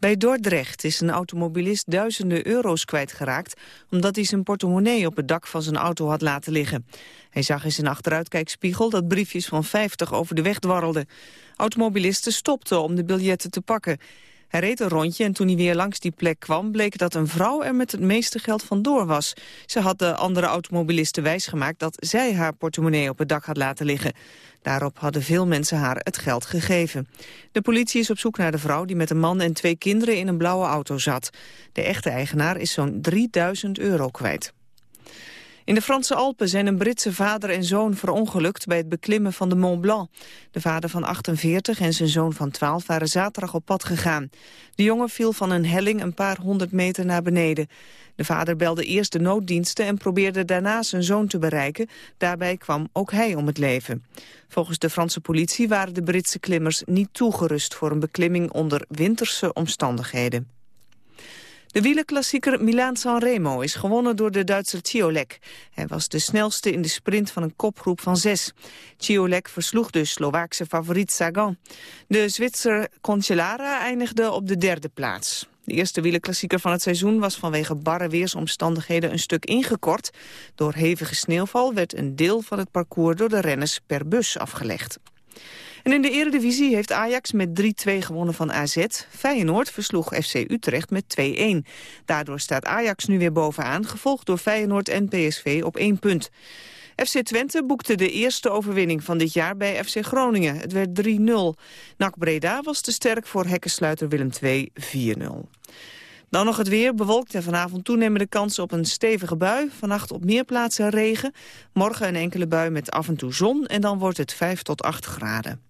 Bij Dordrecht is een automobilist duizenden euro's kwijtgeraakt... omdat hij zijn portemonnee op het dak van zijn auto had laten liggen. Hij zag in zijn achteruitkijkspiegel dat briefjes van 50 over de weg dwarrelden. Automobilisten stopten om de biljetten te pakken. Hij reed een rondje en toen hij weer langs die plek kwam... bleek dat een vrouw er met het meeste geld vandoor was. Ze had de andere automobilisten wijsgemaakt... dat zij haar portemonnee op het dak had laten liggen. Daarop hadden veel mensen haar het geld gegeven. De politie is op zoek naar de vrouw die met een man en twee kinderen... in een blauwe auto zat. De echte eigenaar is zo'n 3000 euro kwijt. In de Franse Alpen zijn een Britse vader en zoon verongelukt bij het beklimmen van de Mont Blanc. De vader van 48 en zijn zoon van 12 waren zaterdag op pad gegaan. De jongen viel van een helling een paar honderd meter naar beneden. De vader belde eerst de nooddiensten en probeerde daarna zijn zoon te bereiken. Daarbij kwam ook hij om het leven. Volgens de Franse politie waren de Britse klimmers niet toegerust voor een beklimming onder winterse omstandigheden. De wielerklassieker Milaan-San Remo is gewonnen door de Duitser Ciolek. Hij was de snelste in de sprint van een kopgroep van zes. Ciolek versloeg de Slovaakse favoriet Sagan. De Zwitser Concelara eindigde op de derde plaats. De eerste wielerklassieker van het seizoen was vanwege barre weersomstandigheden een stuk ingekort. Door hevige sneeuwval werd een deel van het parcours door de renners per bus afgelegd. En in de eredivisie heeft Ajax met 3-2 gewonnen van AZ. Feyenoord versloeg FC Utrecht met 2-1. Daardoor staat Ajax nu weer bovenaan, gevolgd door Feyenoord en PSV op één punt. FC Twente boekte de eerste overwinning van dit jaar bij FC Groningen. Het werd 3-0. NAC Breda was te sterk voor hekkensluiter Willem II 4-0. Dan nog het weer, bewolkt en vanavond toenemende kans op een stevige bui. Vannacht op meer plaatsen regen. Morgen een enkele bui met af en toe zon en dan wordt het 5 tot 8 graden.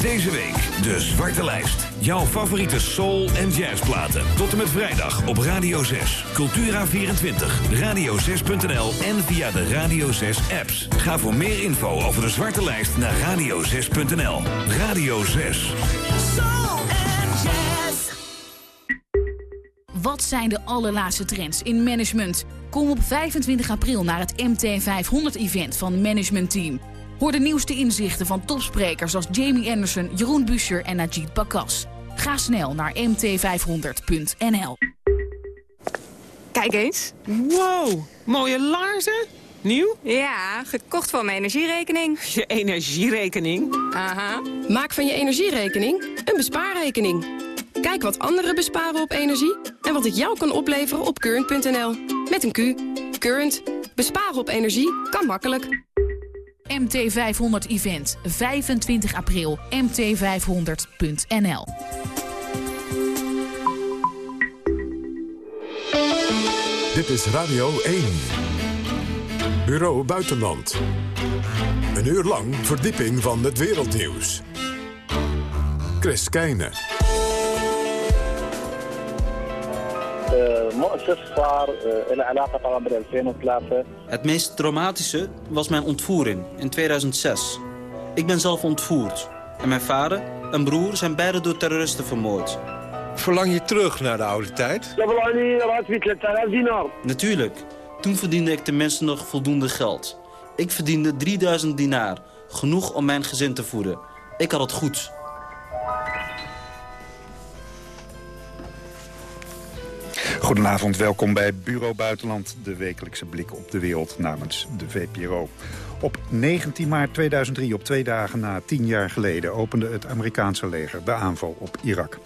Deze week de Zwarte Lijst. Jouw favoriete soul- en jazzplaten. Tot en met vrijdag op Radio 6. Cultura24, radio6.nl en via de Radio 6 apps. Ga voor meer info over de Zwarte Lijst naar radio6.nl. Radio 6. Soul and jazz. Wat zijn de allerlaatste trends in management? Kom op 25 april naar het MT500-event van Management Team. Hoor de nieuwste inzichten van topsprekers als Jamie Anderson, Jeroen Buescher en Najid Bakas. Ga snel naar mt500.nl. Kijk eens. Wow, mooie laarzen. Nieuw? Ja, gekocht van mijn energierekening. Je energierekening? Aha. Maak van je energierekening een bespaarrekening. Kijk wat anderen besparen op energie en wat het jou kan opleveren op current.nl. Met een Q. Current. Besparen op energie kan makkelijk. MT500 Event, 25 april, mt500.nl. Dit is Radio 1. Bureau Buitenland. Een uur lang verdieping van het wereldnieuws. Chris Keijne. Het meest traumatische was mijn ontvoering in 2006. Ik ben zelf ontvoerd. En mijn vader en broer zijn beide door terroristen vermoord. Verlang je terug naar de oude tijd? Natuurlijk. Toen verdiende ik tenminste nog voldoende geld. Ik verdiende 3000 dinaar. Genoeg om mijn gezin te voeden. Ik had het goed. Goedenavond, welkom bij Bureau Buitenland, de wekelijkse blik op de wereld namens de VPRO. Op 19 maart 2003, op twee dagen na tien jaar geleden, opende het Amerikaanse leger de aanval op Irak.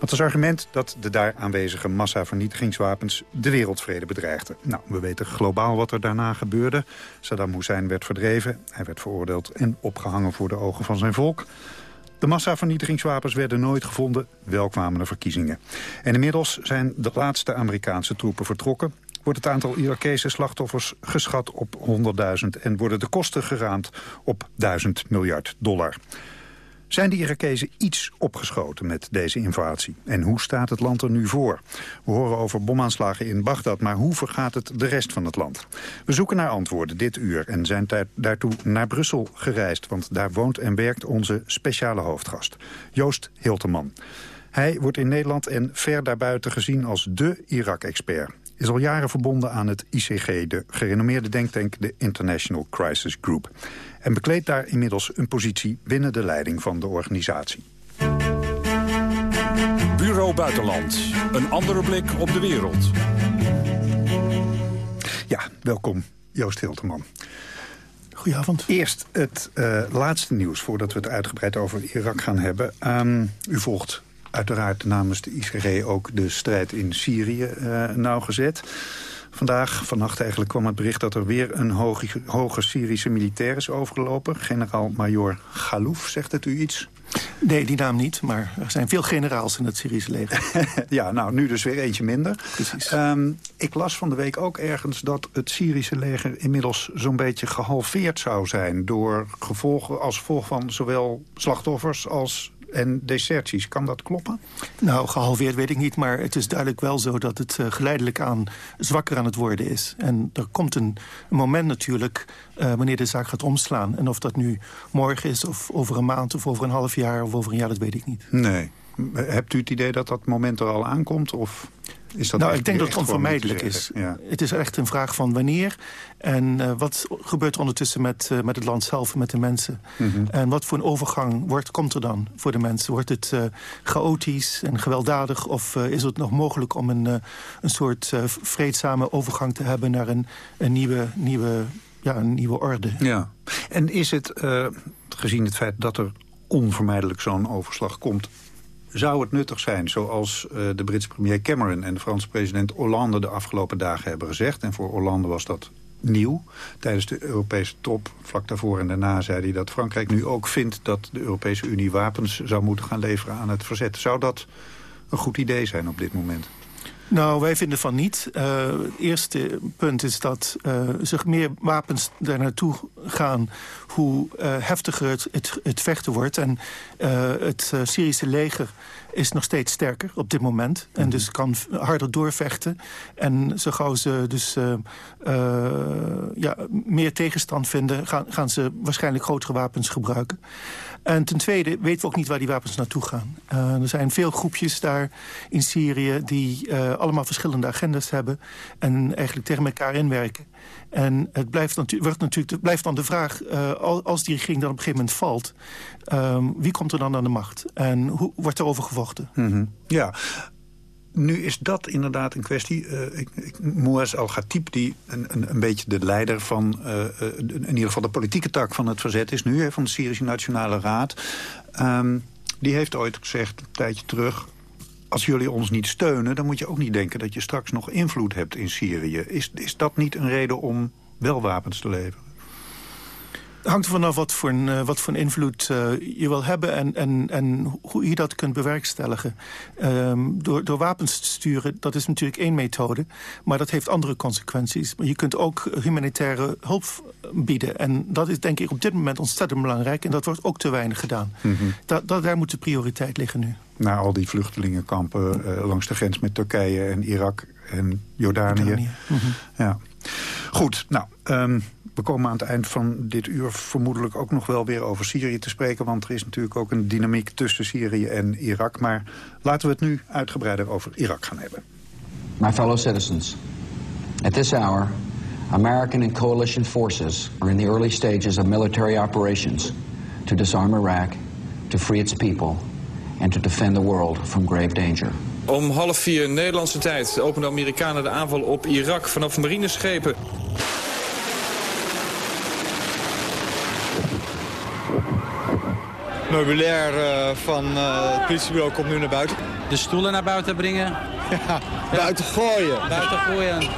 Met als argument dat de daar aanwezige massavernietigingswapens de wereldvrede bedreigden. Nou, we weten globaal wat er daarna gebeurde. Saddam Hussein werd verdreven, hij werd veroordeeld en opgehangen voor de ogen van zijn volk. De massavernietigingswapens werden nooit gevonden, wel kwamen de verkiezingen. En inmiddels zijn de laatste Amerikaanse troepen vertrokken. Wordt het aantal Irakese slachtoffers geschat op 100.000... en worden de kosten geraamd op 1000 miljard dollar. Zijn de Irakezen iets opgeschoten met deze invasie? En hoe staat het land er nu voor? We horen over bomaanslagen in Bagdad, maar hoe vergaat het de rest van het land? We zoeken naar antwoorden dit uur en zijn daartoe naar Brussel gereisd... want daar woont en werkt onze speciale hoofdgast, Joost Hilteman. Hij wordt in Nederland en ver daarbuiten gezien als dé Irak-expert is al jaren verbonden aan het ICG, de gerenommeerde denktank de International Crisis Group. En bekleedt daar inmiddels een positie binnen de leiding van de organisatie. Bureau Buitenland, een andere blik op de wereld. Ja, welkom Joost Hilterman. Goedenavond. Eerst het uh, laatste nieuws, voordat we het uitgebreid over Irak gaan hebben. Um, u volgt uiteraard namens de ICG ook de strijd in Syrië uh, nauwgezet. Vandaag, vannacht eigenlijk, kwam het bericht dat er weer een hoge, hoge Syrische militair is overgelopen. Generaal-major Galouf, zegt het u iets? Nee, die naam niet, maar er zijn veel generaals in het Syrische leger. ja, nou, nu dus weer eentje minder. Precies. Um, ik las van de week ook ergens dat het Syrische leger inmiddels zo'n beetje gehalveerd zou zijn... door gevolgen als gevolg van zowel slachtoffers als en deserties. Kan dat kloppen? Nou, gehalveerd weet ik niet, maar het is duidelijk wel zo... dat het uh, geleidelijk aan zwakker aan het worden is. En er komt een, een moment natuurlijk uh, wanneer de zaak gaat omslaan. En of dat nu morgen is, of over een maand, of over een half jaar... of over een jaar, dat weet ik niet. Nee. Hebt u het idee dat dat moment er al aankomt? Of is dat nou, ik denk dat het onvermijdelijk is. Ja. Het is echt een vraag van wanneer. En uh, wat gebeurt er ondertussen met, uh, met het land zelf, met de mensen? Mm -hmm. En wat voor een overgang wordt, komt er dan voor de mensen? Wordt het uh, chaotisch en gewelddadig? Of is het nog mogelijk om een, een soort vreedzame overgang te hebben... naar een, een, nieuwe, nieuwe, ja, een nieuwe orde? Ja. En is het, gezien het feit dat er onvermijdelijk zo'n overslag komt zou het nuttig zijn, zoals uh, de Britse premier Cameron... en de Franse president Hollande de afgelopen dagen hebben gezegd... en voor Hollande was dat nieuw. Tijdens de Europese top, vlak daarvoor en daarna, zei hij dat Frankrijk nu ook vindt... dat de Europese Unie wapens zou moeten gaan leveren aan het verzet. Zou dat een goed idee zijn op dit moment? Nou, wij vinden van niet. Het eerste punt is dat uh, zich meer wapens daar naartoe gaan... hoe uh, heftiger het, het, het, vechten wordt. En het Syrische leger is nog steeds sterker op dit moment. En Mhm. dus kan harder doorvechten. En zo gauw ze dus ja, meer tegenstand vinden... Gaan, gaan ze waarschijnlijk grotere wapens gebruiken. En ten tweede weten we ook niet waar die wapens naartoe gaan. Uh, er zijn veel groepjes daar in Syrië die allemaal verschillende agendas hebben... en eigenlijk tegen elkaar inwerken. En het blijft, natu wordt natuurlijk, het blijft dan de vraag, uh, als die regering dan op een gegeven moment valt... Um, wie komt er dan aan de macht? En hoe wordt er over gevochten? Mm -hmm. Ja, nu is dat inderdaad een kwestie. Uh, ik, ik, Mouaz al-Ghatib, die een, een, een, beetje de leider van... Uh, in ieder geval de politieke tak van het verzet is nu... Hè, van de Syrische Nationale Raad. Um, die heeft ooit gezegd, een tijdje terug... als jullie ons niet steunen, dan moet je ook niet denken... dat je straks nog invloed hebt in Syrië. Is, is dat niet een reden om wel wapens te leveren? Het hangt er vanaf wat voor een, uh, wat voor een invloed uh, je wil hebben... En, en, en hoe je dat kunt bewerkstelligen. Um, door, door wapens te sturen, dat is natuurlijk één methode. Maar dat heeft andere consequenties. Maar je kunt ook humanitaire hulp bieden. En dat is denk ik op dit moment ontzettend belangrijk. En dat wordt ook te weinig gedaan. Mm -hmm. da, da, daar moet de prioriteit liggen nu. Na al die vluchtelingenkampen uh, langs de grens met Turkije en Irak en Jordanië. Jordanië. Mm -hmm. Ja. Goed, nou... Um, we komen aan het eind van dit uur vermoedelijk ook nog wel weer over Syrië te spreken. Want er is natuurlijk ook een dynamiek tussen Syrië en Irak. Maar laten we het nu uitgebreider over Irak gaan hebben. My fellow citizens, at this hour, American and coalition forces are in the early stages of military operations to disarm Iraq, to free its people, and to defend the world from grave danger. Om half vier Nederlandse tijd openen de Amerikanen de aanval op Irak vanaf marineschepen. Meubilair uh, van uh, het politiebureau komt nu naar buiten. De stoelen naar buiten brengen? Ja, buiten gooien. Buiten gooien. In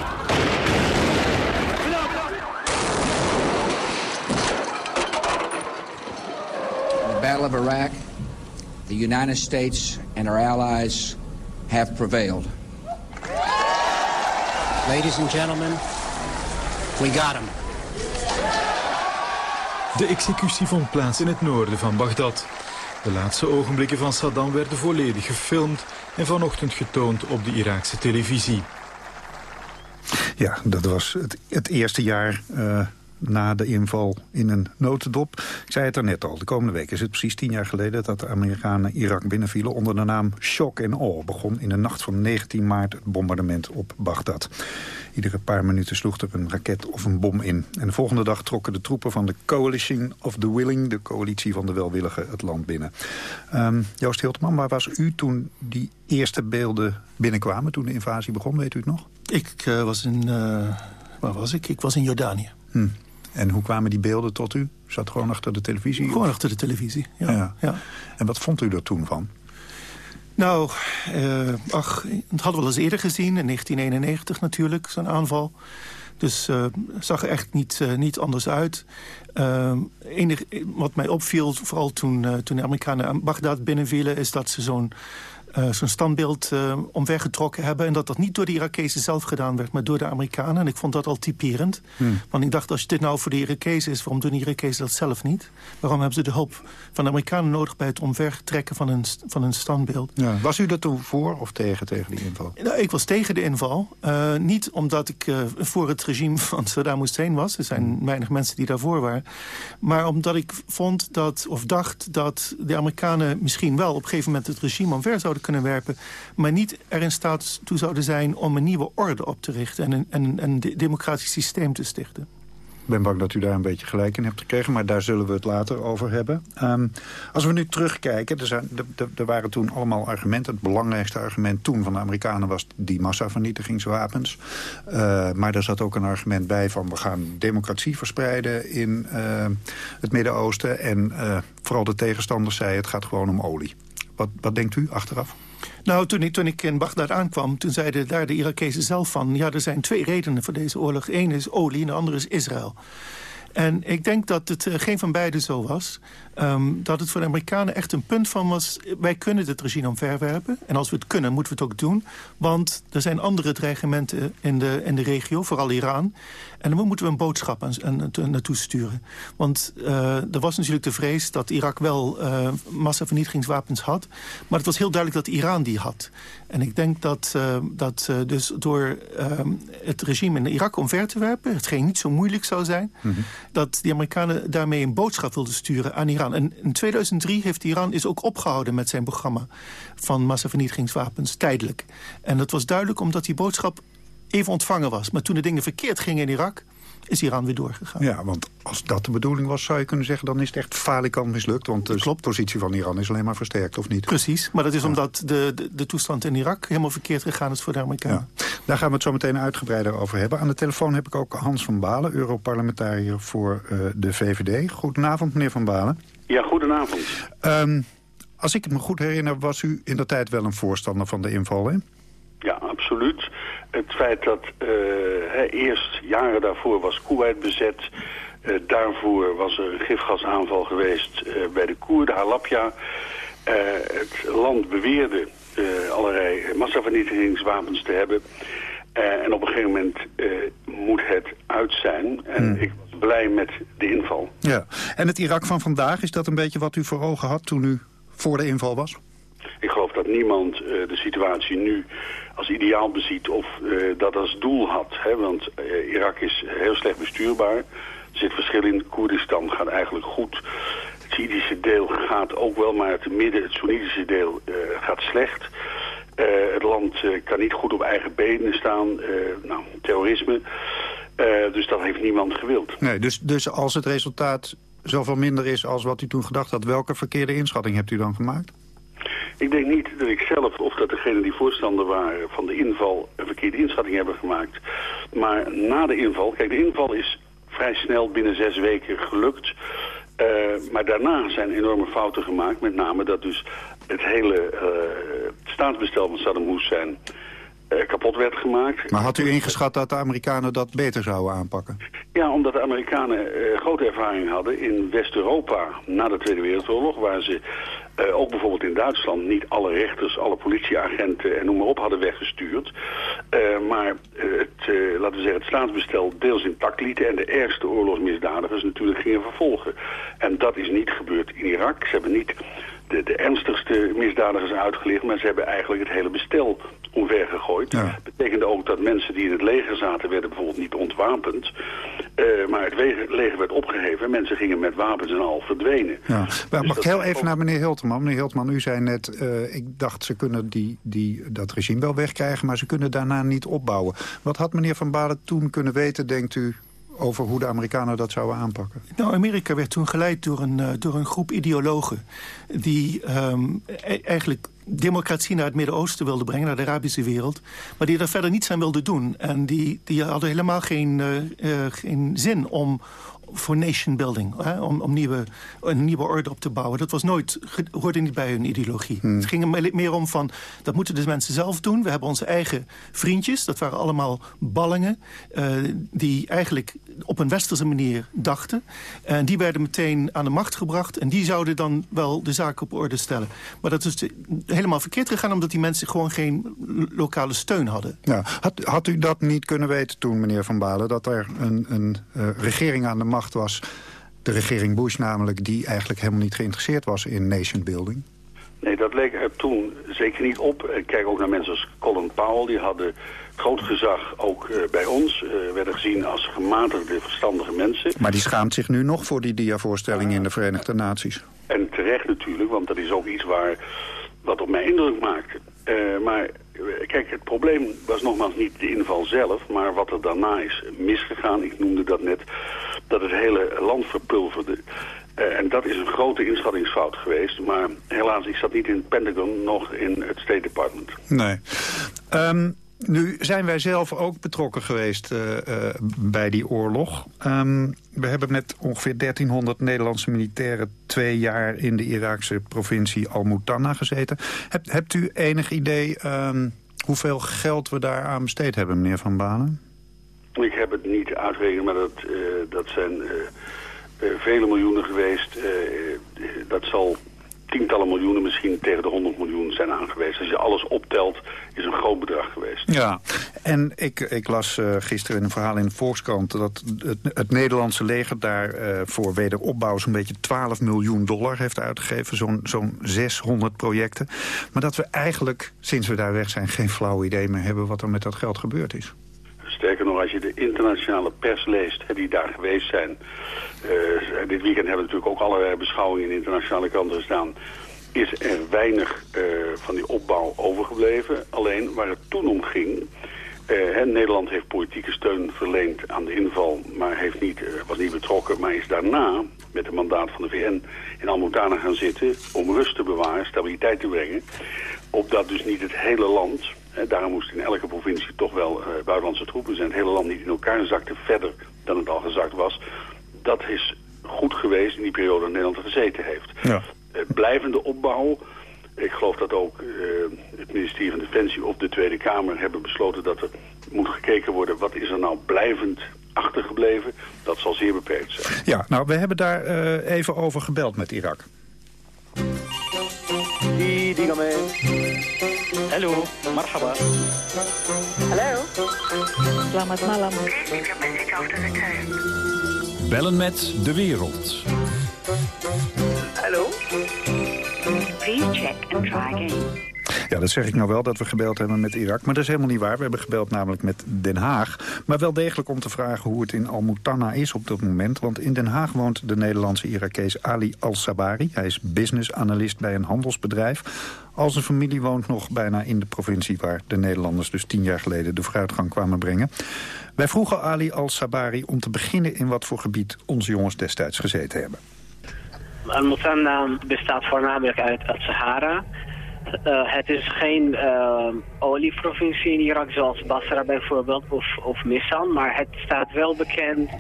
the Battle of Iraq, the United States and our allies have prevailed. Ladies and gentlemen, we got him. De executie vond plaats in het noorden van Bagdad. De laatste ogenblikken van Saddam werden volledig gefilmd en vanochtend getoond op de Iraakse televisie. Ja, dat was het, het eerste jaar uh, na de inval in een notendop. Ik zei het er net al, de komende week is het precies tien jaar geleden... dat de Amerikanen Irak binnenvielen onder de naam Shock and Awe. Begon in de nacht van 19 maart het bombardement op Bagdad. Iedere paar minuten sloeg er een raket of een bom in. En de volgende dag trokken de troepen van de Coalition of the Willing... de coalitie van de welwilligen, het land binnen. Um, Joost Hilteman, waar was u toen die eerste beelden binnenkwamen... toen de invasie begon, weet u het nog? Ik uh, was in... Uh, waar was ik? Ik was in Jordanië. Hm. En hoe kwamen die beelden tot u? Zat gewoon achter de televisie? Gewoon achter de televisie, ja. ja. ja. En wat vond u er toen van? Nou, uh, ach, het hadden we wel eens eerder gezien. In 1991 natuurlijk, zo'n aanval. Dus uh, zag er echt niet, uh, niet anders uit. Uh, enig, wat mij opviel, vooral toen, toen de Amerikanen Bagdad binnenvielen... is dat ze zo'n uh, zo'n standbeeld uh, omvergetrokken hebben... en dat dat niet door de Irakezen zelf gedaan werd, maar door de Amerikanen. En ik vond dat al typerend. Hmm. Want ik dacht, als dit nou voor de Irakezen is... waarom doen de Irakezen dat zelf niet? Waarom hebben ze de hulp van de Amerikanen nodig... bij het omvertrekken van een, van een standbeeld? Ja. Was u dat toen voor of tegen, tegen die inval? Nou, ik was tegen de inval. Uh, niet omdat ik voor het regime van Saddam Hussein was. Er zijn hmm. weinig mensen die daarvoor waren. Maar omdat ik vond dat, of dacht dat de Amerikanen misschien wel... op een gegeven moment het regime omver zouden kunnen werpen... maar niet er in staat toe zouden zijn om een nieuwe orde op te richten... en een, een, democratisch systeem te stichten. Ik ben bang dat u daar een beetje gelijk in hebt gekregen... maar daar zullen we het later over hebben. Um, als we nu terugkijken, er, zijn, er, waren toen allemaal argumenten. Het belangrijkste argument toen van de Amerikanen was die massavernietigingswapens. Uh, maar er zat ook een argument bij van we gaan democratie verspreiden in uh, het Midden-Oosten. En uh, vooral de tegenstanders zeiden het gaat gewoon om olie. Wat, denkt u achteraf? Nou, toen ik, toen ik in Bagdad aankwam, toen zeiden daar de Irakezen zelf van... ja, er zijn twee redenen voor deze oorlog. Eén is olie en de andere is Israël. En ik denk dat het uh, geen van beide zo was. Um, dat het voor de Amerikanen echt een punt van was... wij kunnen dit regime omverwerpen. En als we het kunnen, moeten we het ook doen. Want er zijn andere dreigementen in de, in de regio, vooral Iran. En dan moeten we een boodschap aan, aan, naartoe sturen. Want uh, er was natuurlijk de vrees dat Irak wel uh, massavernietigingswapens had. Maar het was heel duidelijk dat Iran die had. En ik denk dat, uh, dat dus door ehm, het regime in Irak omver te werpen... hetgeen niet zo moeilijk zou zijn... Mm -hmm. dat die Amerikanen daarmee een boodschap wilden sturen aan Iran en in 2003 heeft Iran is ook opgehouden met zijn programma van massavernietigingswapens, tijdelijk. En dat was duidelijk omdat die boodschap even ontvangen was. Maar toen de dingen verkeerd gingen in Irak, is Iran weer doorgegaan. Ja, want als dat de bedoeling was, zou je kunnen zeggen... dan is het echt falikant mislukt. Want de positie van Iran is alleen maar versterkt, of niet? Precies, maar dat is ja. omdat de, de, de, toestand in Irak... helemaal verkeerd gegaan is voor de Amerikanen. Ja. Daar gaan we het zo meteen uitgebreider over hebben. Aan de telefoon heb ik ook Hans van Balen, Europarlementariër voor uh, de VVD. Goedenavond, meneer van Balen. Ja, goedenavond. Um, als ik me goed herinner, was u in de tijd wel een voorstander van de inval, hè? Ja, absoluut. Het feit dat uh, he, eerst jaren daarvoor was Kuwait bezet... Uh, daarvoor was er een gifgasaanval geweest uh, bij de Koerden, Halabja. het land beweerde allerlei massavernietigingswapens te hebben... en op een gegeven moment moet het uit zijn. En hmm. ik blij met de inval. Ja, en het Irak van vandaag, is dat een beetje wat u voor ogen had toen u voor de inval was? Ik geloof dat niemand uh, de situatie nu als ideaal beziet of uh, dat als doel had. Hè? Want uh, Irak is heel slecht bestuurbaar. Er zit verschil in. Koerdistan gaat eigenlijk goed. Het Syrische deel gaat ook wel, maar het midden, het Soenitische deel gaat slecht. het land kan niet goed op eigen benen staan. nou, terrorisme. Dus dat heeft niemand gewild. Nee, dus, dus als het resultaat zoveel minder is als wat u toen gedacht had... welke verkeerde inschatting hebt u dan gemaakt? Ik denk niet dat ik zelf of dat degenen die voorstander waren van de inval een verkeerde inschatting hebben gemaakt. Maar na de inval, kijk de inval is vrij snel binnen zes weken gelukt. Uh, maar daarna zijn enorme fouten gemaakt. Met name dat dus het hele uh, staatsbestel van Saddam Hussein kapot werd gemaakt. Maar had u ingeschat dat de Amerikanen dat beter zouden aanpakken? Ja, omdat de Amerikanen uh, grote ervaring hadden in West-Europa na de Tweede Wereldoorlog... waar ze uh, ook bijvoorbeeld in Duitsland niet alle rechters, alle politieagenten en noem maar op hadden weggestuurd. maar het, laten we zeggen, het staatsbestel deels intact lieten... en de ergste oorlogsmisdadigers natuurlijk gingen vervolgen. En dat is niet gebeurd in Irak. Ze hebben niet de, de ernstigste misdadigers uitgelicht, maar ze hebben eigenlijk het hele bestel omver gegooid. Dat betekende ook dat mensen die in het leger zaten werden bijvoorbeeld niet ontwapend. Eh, maar het leger werd opgeheven en mensen gingen met wapens en al verdwenen. Ja. Maar Dus mag ik heel even naar meneer Hilterman? Meneer Hilterman, u zei net, eh, ik dacht ze kunnen die, die, dat regime wel wegkrijgen... maar ze kunnen daarna niet opbouwen. Wat had meneer Van Balen toen kunnen weten, denkt u... over hoe de Amerikanen dat zouden aanpakken? Nou, Amerika werd toen geleid door een, eh, door een groep ideologen... die ehm, e- eigenlijk democratie naar het Midden-Oosten wilden brengen, naar de Arabische wereld... maar die daar verder niets aan wilden doen. En die, die hadden helemaal geen, eh, eh, geen zin om voor nation building, hè, om, om nieuwe, een nieuwe orde op te bouwen. Dat was nooit, hoorde niet bij hun ideologie. Het ging er me- meer om van, dat moeten de mensen zelf doen. We hebben onze eigen vriendjes, dat waren allemaal ballingen... eh, die eigenlijk op een westerse manier dachten. En die werden meteen aan de macht gebracht... en die zouden dan wel de zaak op orde stellen. Maar dat is helemaal verkeerd gegaan... omdat die mensen gewoon geen lo- lokale steun hadden. Ja. Had, had u dat niet kunnen weten toen, meneer Van Balen... dat er een, een eh, regering aan de macht was... de regering Bush namelijk... die eigenlijk helemaal niet geïnteresseerd was in nation building? Nee, dat leek er toen zeker niet op. Ik kijk ook naar mensen als Colin Powell. Die hadden groot gezag ook eh, bij ons. eh, werden gezien als gematigde, verstandige mensen. Maar die schaamt zich nu nog voor die diavoorstelling in de Verenigde Naties. En terecht natuurlijk, want dat is ook iets waar, wat op mij indruk maakte. Eh, maar eh, kijk, het probleem was nogmaals niet de inval zelf, maar wat er daarna is misgegaan. Ik noemde dat net, dat het hele land verpulverde. Eh, en dat is een grote inschattingsfout geweest. Maar helaas, ik zat niet in het Pentagon, nog in het State Department. Nee. Ehm, nu zijn wij zelf ook betrokken geweest eh, eh, bij die oorlog. Ehm, we hebben met ongeveer 1300 Nederlandse militairen... twee jaar in de Iraakse provincie Al-Mutanna gezeten. Hebt, u enig idee ehm, hoeveel geld we daar aan besteed hebben, meneer Van Banen? Ik heb het niet uitgerekend, maar dat, eh, dat zijn vele miljoenen geweest. Dat zal tientallen miljoenen, misschien tegen de 100 miljoen zijn aangewezen. Als je alles optelt, is een groot bedrag geweest. Ja, en ik, ik las eh, gisteren een verhaal in de Volkskrant... dat het, het Nederlandse leger daar eh, voor wederopbouw... zo'n beetje 12 miljoen dollar heeft uitgegeven. Zo'n zo'n 600 projecten. Maar dat we eigenlijk, sinds we daar weg zijn... geen flauw idee meer hebben wat er met dat geld gebeurd is. Sterker nog, als je de internationale pers leest, hè, die daar geweest zijn. eh, dit weekend hebben natuurlijk ook allerlei beschouwingen in internationale kranten gestaan. Is er weinig eh, van die opbouw overgebleven. Alleen waar het toen om ging. eh, hè, Nederland heeft politieke steun verleend aan de inval, maar heeft niet, was niet betrokken. Maar is daarna met het mandaat van de VN in Al-Mutanah gaan zitten om rust te bewaren, stabiliteit te brengen. Opdat dus niet het hele land, daarom moest in elke provincie toch wel eh, buitenlandse troepen zijn, het hele land niet in elkaar zakte verder dan het al gezakt was. Dat is goed geweest in die periode dat Nederland er gezeten heeft. Ja. Eh, blijvende opbouw. Ik geloof dat ook eh, het ministerie van Defensie of de Tweede Kamer hebben besloten dat er moet gekeken worden wat is er nou blijvend achtergebleven. Dat zal zeer beperkt zijn. Ja, nou, we hebben daar eh, even over gebeld met Irak. Hello, marhaba. Hallo. Selamat malam. Bellen met de wereld. Hallo. Please check and try again. Ja, dat zeg ik nou wel, dat we gebeld hebben met Irak. Maar dat is helemaal niet waar. We hebben gebeld namelijk met Den Haag. Maar wel degelijk om te vragen hoe het in Al-Mutanna is op dat moment. Want in Den Haag woont de Nederlandse Irakees Ali Al-Sabari. Hij is business analyst bij een handelsbedrijf. Al zijn familie woont nog bijna in de provincie... waar de Nederlanders dus tien jaar geleden de vooruitgang kwamen brengen. Wij vroegen Ali Al-Sabari om te beginnen in wat voor gebied onze jongens destijds gezeten hebben. Al-Mutanna bestaat voornamelijk uit het Eh, het is geen eh, olieprovincie in Irak zoals Basra bijvoorbeeld of, of Missan, maar het staat wel bekend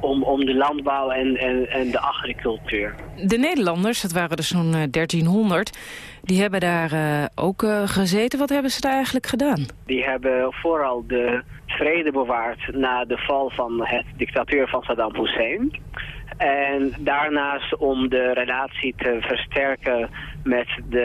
om, om de landbouw en, en, en de agricultuur. De Nederlanders, dat waren dus zo'n eh, 1300, die hebben daar eh, ook eh, gezeten. Wat hebben ze daar eigenlijk gedaan? Die hebben vooral de vrede bewaard na de val van het dictatuur van Saddam Hussein. En daarnaast om de relatie te versterken met de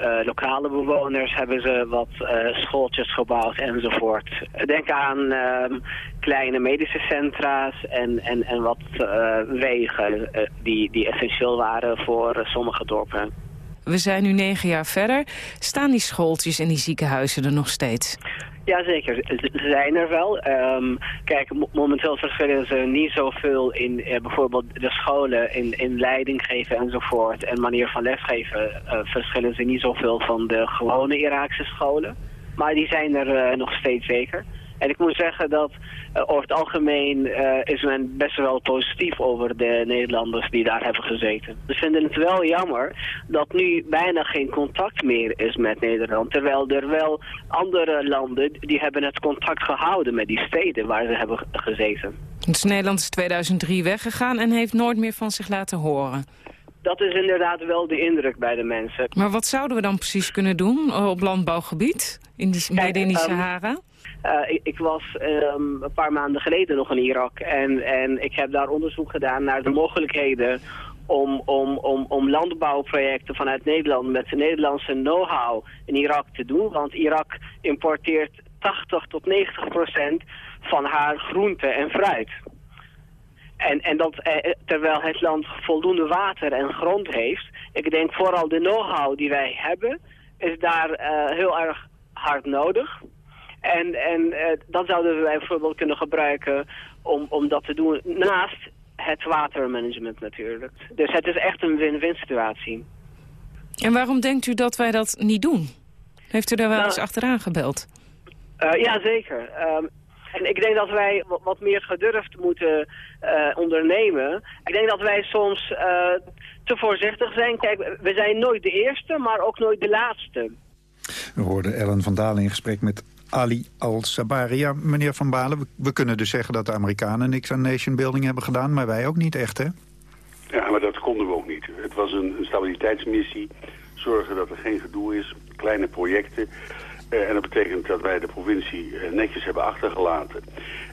eh, lokale bewoners hebben ze wat eh, schooltjes gebouwd enzovoort. Denk aan ehm, kleine medische centra's en, en, en wat eh, wegen die, die essentieel waren voor sommige dorpen. We zijn nu negen jaar verder. Staan die schooltjes en die ziekenhuizen er nog steeds? Jazeker, ze zijn er wel. Ehm, kijk, mo- momenteel verschillen ze niet zoveel in eh, bijvoorbeeld de scholen, in, in leiding geven enzovoort. En manier van lesgeven eh, verschillen ze niet zoveel van de gewone Iraakse scholen. Maar die zijn er eh, nog steeds zeker. En ik moet zeggen dat eh, over het algemeen eh, is men best wel positief over de Nederlanders die daar hebben gezeten. We vinden het wel jammer dat nu bijna geen contact meer is met Nederland. Terwijl er wel andere landen die hebben het contact gehouden met die steden waar ze hebben ge- gezeten. Dus Nederland is 2003 weggegaan en heeft nooit meer van zich laten horen. Dat is inderdaad wel de indruk bij de mensen. Maar wat zouden we dan precies kunnen doen eh, op landbouwgebied? In midden in ehm, Sahara? Eh, ik, ik was ehm, een paar maanden geleden nog in Irak en, en ik heb daar onderzoek gedaan naar de mogelijkheden om, om, om, om landbouwprojecten vanuit Nederland met de Nederlandse know-how in Irak te doen. Want Irak importeert 80 tot 90 procent van haar groente en fruit. En, en dat eh, terwijl het land voldoende water en grond heeft. Ik denk vooral de know-how die wij hebben is daar eh, heel erg hard nodig. En, en eh, dat zouden wij bijvoorbeeld kunnen gebruiken om, om dat te doen naast het watermanagement natuurlijk. Dus het is echt een win-win situatie. En waarom denkt u dat wij dat niet doen? Heeft u daar wel Nou, eens achteraan gebeld? Uh, ja, zeker. Ehm, en ik denk dat wij wat, meer gedurfd moeten eh, ondernemen. Ik denk dat wij soms eh, te voorzichtig zijn. Kijk, we zijn nooit de eerste, maar ook nooit de laatste. We hoorden Ellen van Dalen in gesprek met Ali Al-Sabari. Ja, meneer Van Balen, we, kunnen dus zeggen dat de Amerikanen niks aan nationbuilding hebben gedaan... maar wij ook niet echt, hè? Ja, maar dat konden we ook niet. Het was een, stabiliteitsmissie. Zorgen dat er geen gedoe is. Kleine projecten. Eh, en dat betekent dat wij de provincie eh, netjes hebben achtergelaten.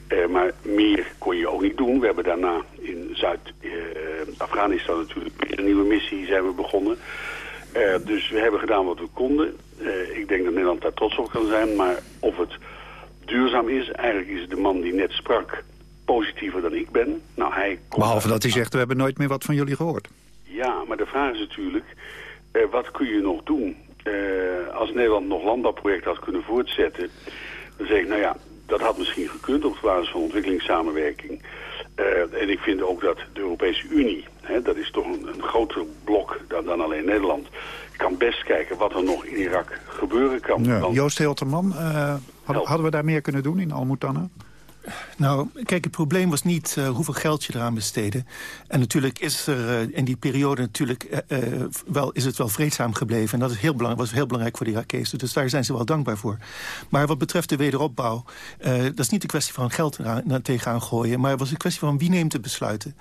Eh, maar meer kon je ook niet doen. We hebben daarna in Zuid-Afghanistan natuurlijk een nieuwe missie zijn we begonnen. Eh, dus we hebben gedaan wat we konden. Eh, ik denk dat Nederland daar trots op kan zijn. Maar of het duurzaam is, eigenlijk is de man die net sprak positiever dan ik ben. Nou, hij Behalve dat hij zegt, we hebben nooit meer wat van jullie gehoord. ja, maar de vraag is natuurlijk, eh, wat kun je nog doen? Als Nederland nog landbouwprojecten had kunnen voortzetten, dan zeg ik, nou ja, dat had misschien gekund op basis van ontwikkelingssamenwerking. En ik vind ook dat de Europese Unie, hè, dat is toch een, een groter blok dan, dan alleen Nederland, kan best kijken wat er nog in Irak gebeuren kan. Ja, Want- Joost Hilterman, eh, hadden, hadden we daar meer kunnen doen in Almutanna? Nou, kijk, het probleem was niet eh, hoeveel geld je eraan besteden. En natuurlijk is er eh, in die periode natuurlijk eh, wel, is het wel vreedzaam gebleven. En dat is heel belang, was heel belangrijk voor de Irakezen. Dus daar zijn ze wel dankbaar voor. Maar wat betreft de wederopbouw... dat is niet een kwestie van geld eraan, er tegenaan gooien... maar het was een kwestie van wie neemt de besluiten.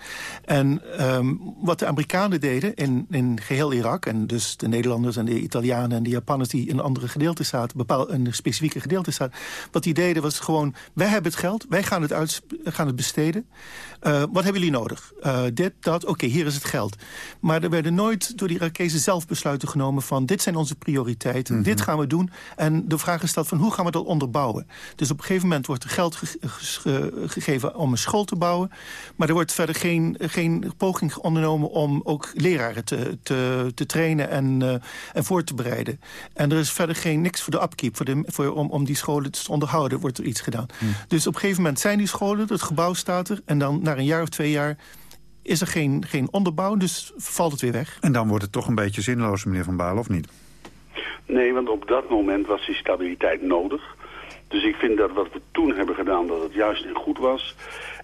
En ehm, wat de Amerikanen deden in, in geheel Irak... en dus de Nederlanders en de Italianen en de Japanners... die in andere gedeelten zaten, bepaald een specifieke gedeelte zaten... wat die deden was gewoon, wij hebben het geld... wij gaan het, uit, gaan het besteden. Uh, wat hebben jullie nodig? Uh, dit, dat, oké, okay, hier is het geld. Maar er werden nooit door de Irakezen zelf besluiten genomen van... dit zijn onze prioriteiten, mm -hmm. dit gaan we doen. En de vraag is dat van hoe gaan we dat onderbouwen? Dus op een gegeven moment wordt er geld ge ge gegeven om een school te bouwen. Maar er wordt verder geen, geen poging ondernomen om ook leraren te, te, te trainen en, uh, en voor te bereiden. En er is verder geen niks voor de upkeep, voor de, voor, om, om die scholen te onderhouden, wordt er iets gedaan. Mm. Dus op een gegeven moment zijn die scholen, het gebouw staat er... en dan na een jaar of twee jaar is er geen, geen onderbouw, dus valt het weer weg. En dan wordt het toch een beetje zinloos, meneer Van Baal, of niet? Nee, want op dat moment was die stabiliteit nodig. Dus ik vind dat wat we toen hebben gedaan, dat het juist en goed was.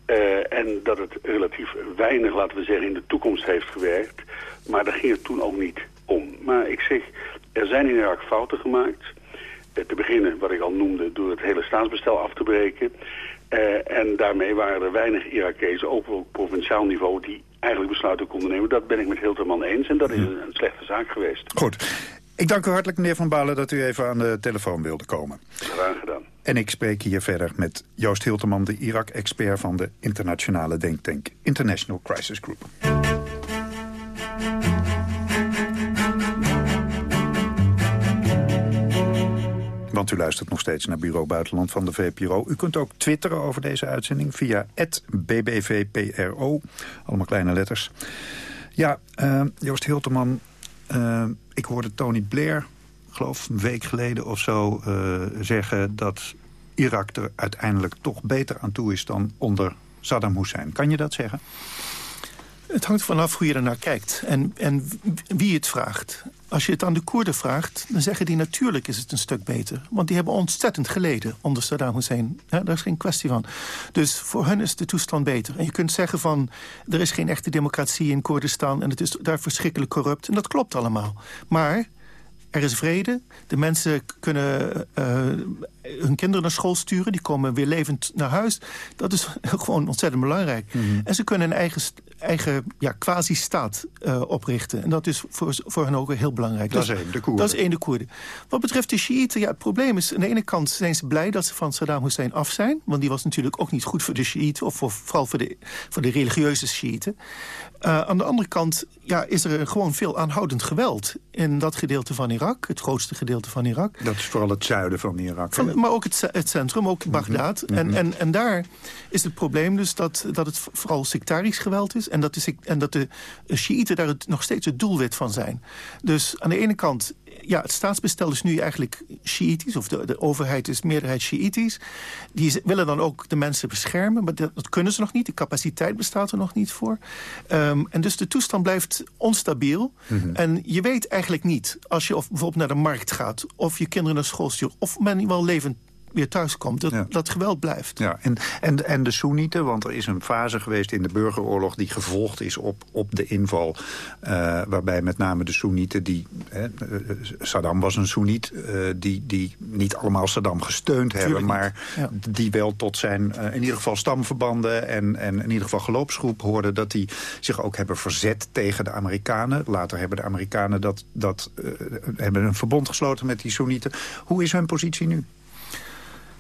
Uh, en dat het relatief weinig, laten we zeggen, in de toekomst heeft gewerkt. Maar daar ging het toen ook niet om. Maar ik zeg, er zijn in Irak fouten gemaakt. Uh, te beginnen, wat ik al noemde, door het hele staatsbestel af te breken. Uh, en daarmee waren er weinig Irakezen, ook op provinciaal niveau, die eigenlijk besluiten konden nemen. Dat ben ik met Hilterman eens en dat is een, een slechte zaak geweest. Goed. Ik dank u hartelijk, meneer Van Balen, dat u even aan de telefoon wilde komen. Graag gedaan. En ik spreek hier verder met Joost Hilterman, de Irak-expert van de internationale denktank International Crisis Group. Want u luistert nog steeds naar Bureau Buitenland van de VPRO. U kunt ook twitteren over deze uitzending via @bbvpro. Allemaal kleine letters. Ja, uh, Joost Hilterman, Uh, ik hoorde Tony Blair, geloof een week geleden of zo, uh, zeggen dat Irak er uiteindelijk toch beter aan toe is dan onder Saddam Hussein. Kan je dat zeggen? Het hangt vanaf hoe je er naar kijkt en, en wie het vraagt. Als je het aan de Koerden vraagt, dan zeggen die natuurlijk is het een stuk beter. Want die hebben ontzettend geleden onder Saddam Hussein. Daar is geen kwestie van. Dus voor hen is de toestand beter. En je kunt zeggen van, er is geen echte democratie in Koerdistan... en het is daar verschrikkelijk corrupt. En dat klopt allemaal. Maar er is vrede. De mensen kunnen uh, hun kinderen naar school sturen. Die komen weer levend naar huis. Dat is gewoon ontzettend belangrijk. Mm -hmm. En ze kunnen een eigen, eigen ja, quasi-staat uh, oprichten. En dat is voor, voor hen ook heel belangrijk. Dat is één, de Koerden. Dat is één, de Koerden. Wat betreft de Shiiten, ja, het probleem is... aan de ene kant zijn ze blij dat ze van Saddam Hussein af zijn. Want die was natuurlijk ook niet goed voor de Shiiten... of voor, vooral voor de, voor de religieuze Shiiten. Uh, aan de andere kant ja, is er gewoon veel aanhoudend geweld... in dat gedeelte van Irak, het grootste gedeelte van Irak. Dat is vooral het zuiden van Irak. Van, maar ook het, het, centrum, ook Bagdad. Mm -hmm. en, en, en daar is het probleem dus dat, dat het vooral sectarisch geweld is... en dat de, en dat de Shiiten daar het, nog steeds het doelwit van zijn. Dus aan de ene kant ja, het staatsbestel is nu eigenlijk Shiïtisch, of de, de overheid is meerderheid Shiïtisch. Die willen dan ook de mensen beschermen, maar dat, dat, kunnen ze nog niet. De capaciteit bestaat er nog niet voor. Um, en dus de toestand blijft onstabiel. Mm -hmm. En je weet eigenlijk niet, als je of bijvoorbeeld naar de markt gaat... of je kinderen naar school stuurt, of men wel levend weer thuis komt. Dat, ja. dat geweld blijft. Ja, en, en, en de Soenieten, want er is een fase geweest in de burgeroorlog... die gevolgd is op, op de inval. Uh, waarbij met name de Soenieten, die... Eh, Saddam was een Soeniet, uh, die, die niet allemaal Saddam gesteund Tuurlijk hebben... maar ja. die wel tot zijn in ieder geval stamverbanden... En, en in ieder geval geloopsgroep hoorden... dat die zich ook hebben verzet tegen de Amerikanen. Later hebben de Amerikanen dat, dat, hebben een verbond gesloten met die Soenieten. Hoe is hun positie nu?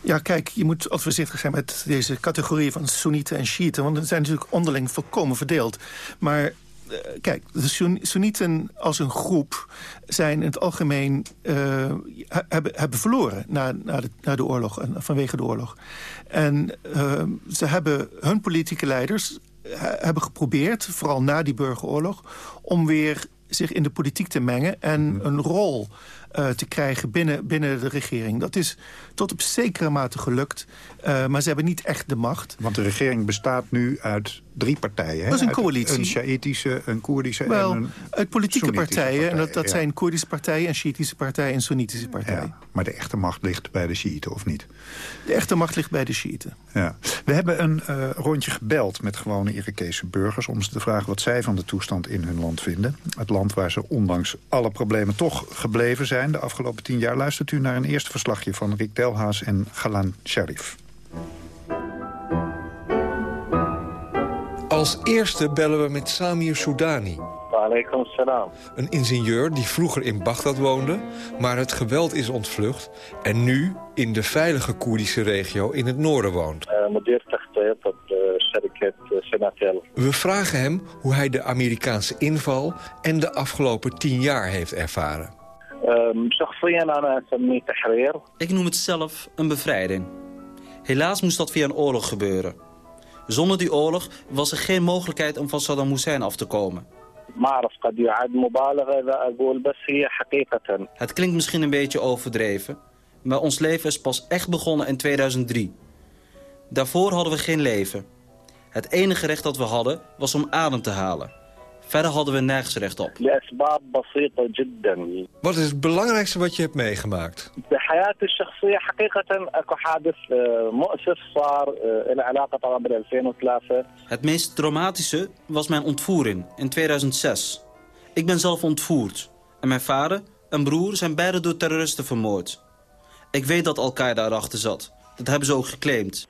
Ja, kijk, je moet altijd voorzichtig zijn met deze categorieën van Soenieten en Shiiten. Want ze zijn natuurlijk onderling volkomen verdeeld. Maar uh, kijk, de Soenieten als een groep zijn in het algemeen uh, hebben, hebben verloren na, na, de, na de oorlog, en vanwege de oorlog. En uh, ze hebben hun politieke leiders hebben geprobeerd, vooral na die burgeroorlog, om weer zich in de politiek te mengen en een rol uh, te krijgen binnen, binnen de regering. Dat is tot op zekere mate gelukt, uh, maar ze hebben niet echt de macht. Want de regering bestaat nu uit drie partijen. Hè? Dat is een coalitie. Een Sjaïtische, een Koerdische Wel, en een uit politieke partijen. partij, en dat, dat ja. zijn Koerdische partijen en Shiïtische partijen en Soenitische partijen. Ja, maar de echte macht ligt bij de Shiiten, of niet? De echte macht ligt bij de Shiiten. Ja. We hebben een uh, rondje gebeld met gewone Irakese burgers... om ze te vragen wat zij van de toestand in hun land vinden. Het land waar ze ondanks alle problemen toch gebleven zijn... de afgelopen tien jaar luistert u naar een eerste verslagje... van Rick Delhaas en Galan Sharif. Als eerste bellen we met Samir Soudani. Een ingenieur die vroeger in Bagdad woonde, maar het geweld is ontvlucht... en nu in de veilige Koerdische regio in het noorden woont. We vragen hem hoe hij de Amerikaanse inval en de afgelopen tien jaar heeft ervaren. Ik noem het zelf een bevrijding. Helaas moest dat via een oorlog gebeuren. Zonder die oorlog was er geen mogelijkheid om van Saddam Hussein af te komen. Het klinkt misschien een beetje overdreven, maar ons leven is pas echt begonnen in 2003. Daarvoor hadden we geen leven. Het enige recht dat we hadden was om adem te halen. Verder hadden we nergens recht op. Wat is het belangrijkste wat je hebt meegemaakt? Het meest traumatische was mijn ontvoering in 2006. Ik ben zelf ontvoerd. En mijn vader en broer zijn beide door terroristen vermoord. Ik weet dat Al-Qaeda erachter zat. Dat hebben ze ook geclaimd.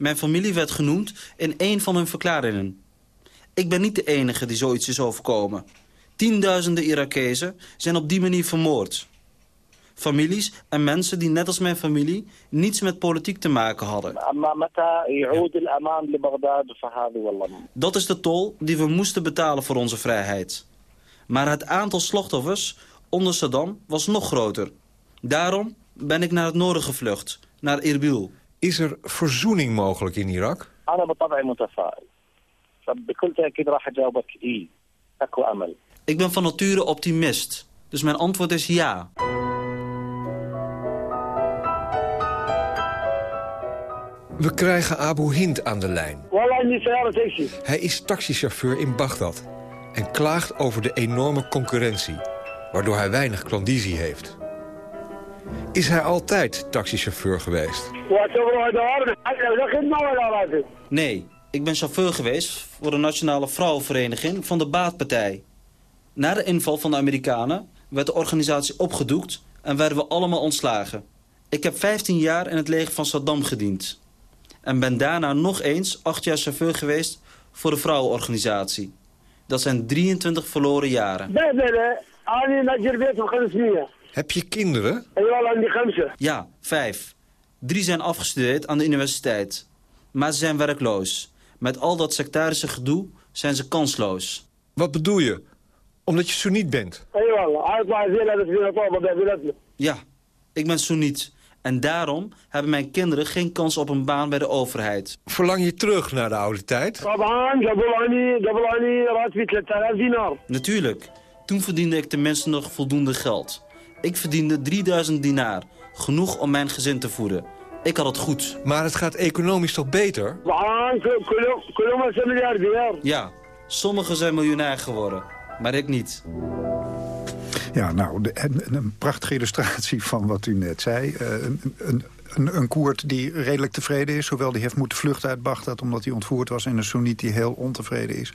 Mijn familie werd genoemd in een van hun verklaringen. Ik ben niet de enige die zoiets is overkomen. Tienduizenden Irakezen zijn op die manier vermoord. Families en mensen die net als mijn familie niets met politiek te maken hadden. Dat is de tol die we moesten betalen voor onze vrijheid. Maar het aantal slachtoffers onder Saddam was nog groter. Daarom ben ik naar het noorden gevlucht, naar Erbil. Is er verzoening mogelijk in Irak? Ik ben van nature optimist. Dus mijn antwoord is ja. We krijgen Abu Hind aan de lijn. Hij is taxichauffeur in Bagdad en klaagt over de enorme concurrentie, waardoor hij weinig klandizie heeft. Is hij altijd taxichauffeur geweest? Nee, ik ben chauffeur geweest voor de Nationale Vrouwenvereniging van de Baatpartij. Na de inval van de Amerikanen werd de organisatie opgedoekt en werden we allemaal ontslagen. Ik heb 15 jaar in het leger van Saddam gediend. En ben daarna nog eens acht jaar chauffeur geweest voor de vrouwenorganisatie. Dat zijn 23 verloren jaren. Heb je kinderen? Ja, vijf. Drie zijn afgestudeerd aan de universiteit. Maar ze zijn werkloos. Met al dat sectarische gedoe zijn ze kansloos. Wat bedoel je? Omdat je Soeniet bent? Ja, ik ben Soeniet. En daarom hebben mijn kinderen geen kans op een baan bij de overheid. Verlang je terug naar de oude tijd? Natuurlijk. Toen verdiende ik tenminste nog voldoende geld. Ik verdiende 3000 dinaar. Genoeg om mijn gezin te voeden. Ik had het goed. Maar het gaat economisch toch beter? Ja, sommigen zijn miljonair geworden. Maar ik niet. Ja, nou, een, een, prachtige illustratie van wat u net zei. Uh, een, een, een, Koerd die redelijk tevreden is. Hoewel die heeft moeten vluchten uit Bagdad omdat hij ontvoerd was. En een Soeniet die heel ontevreden is.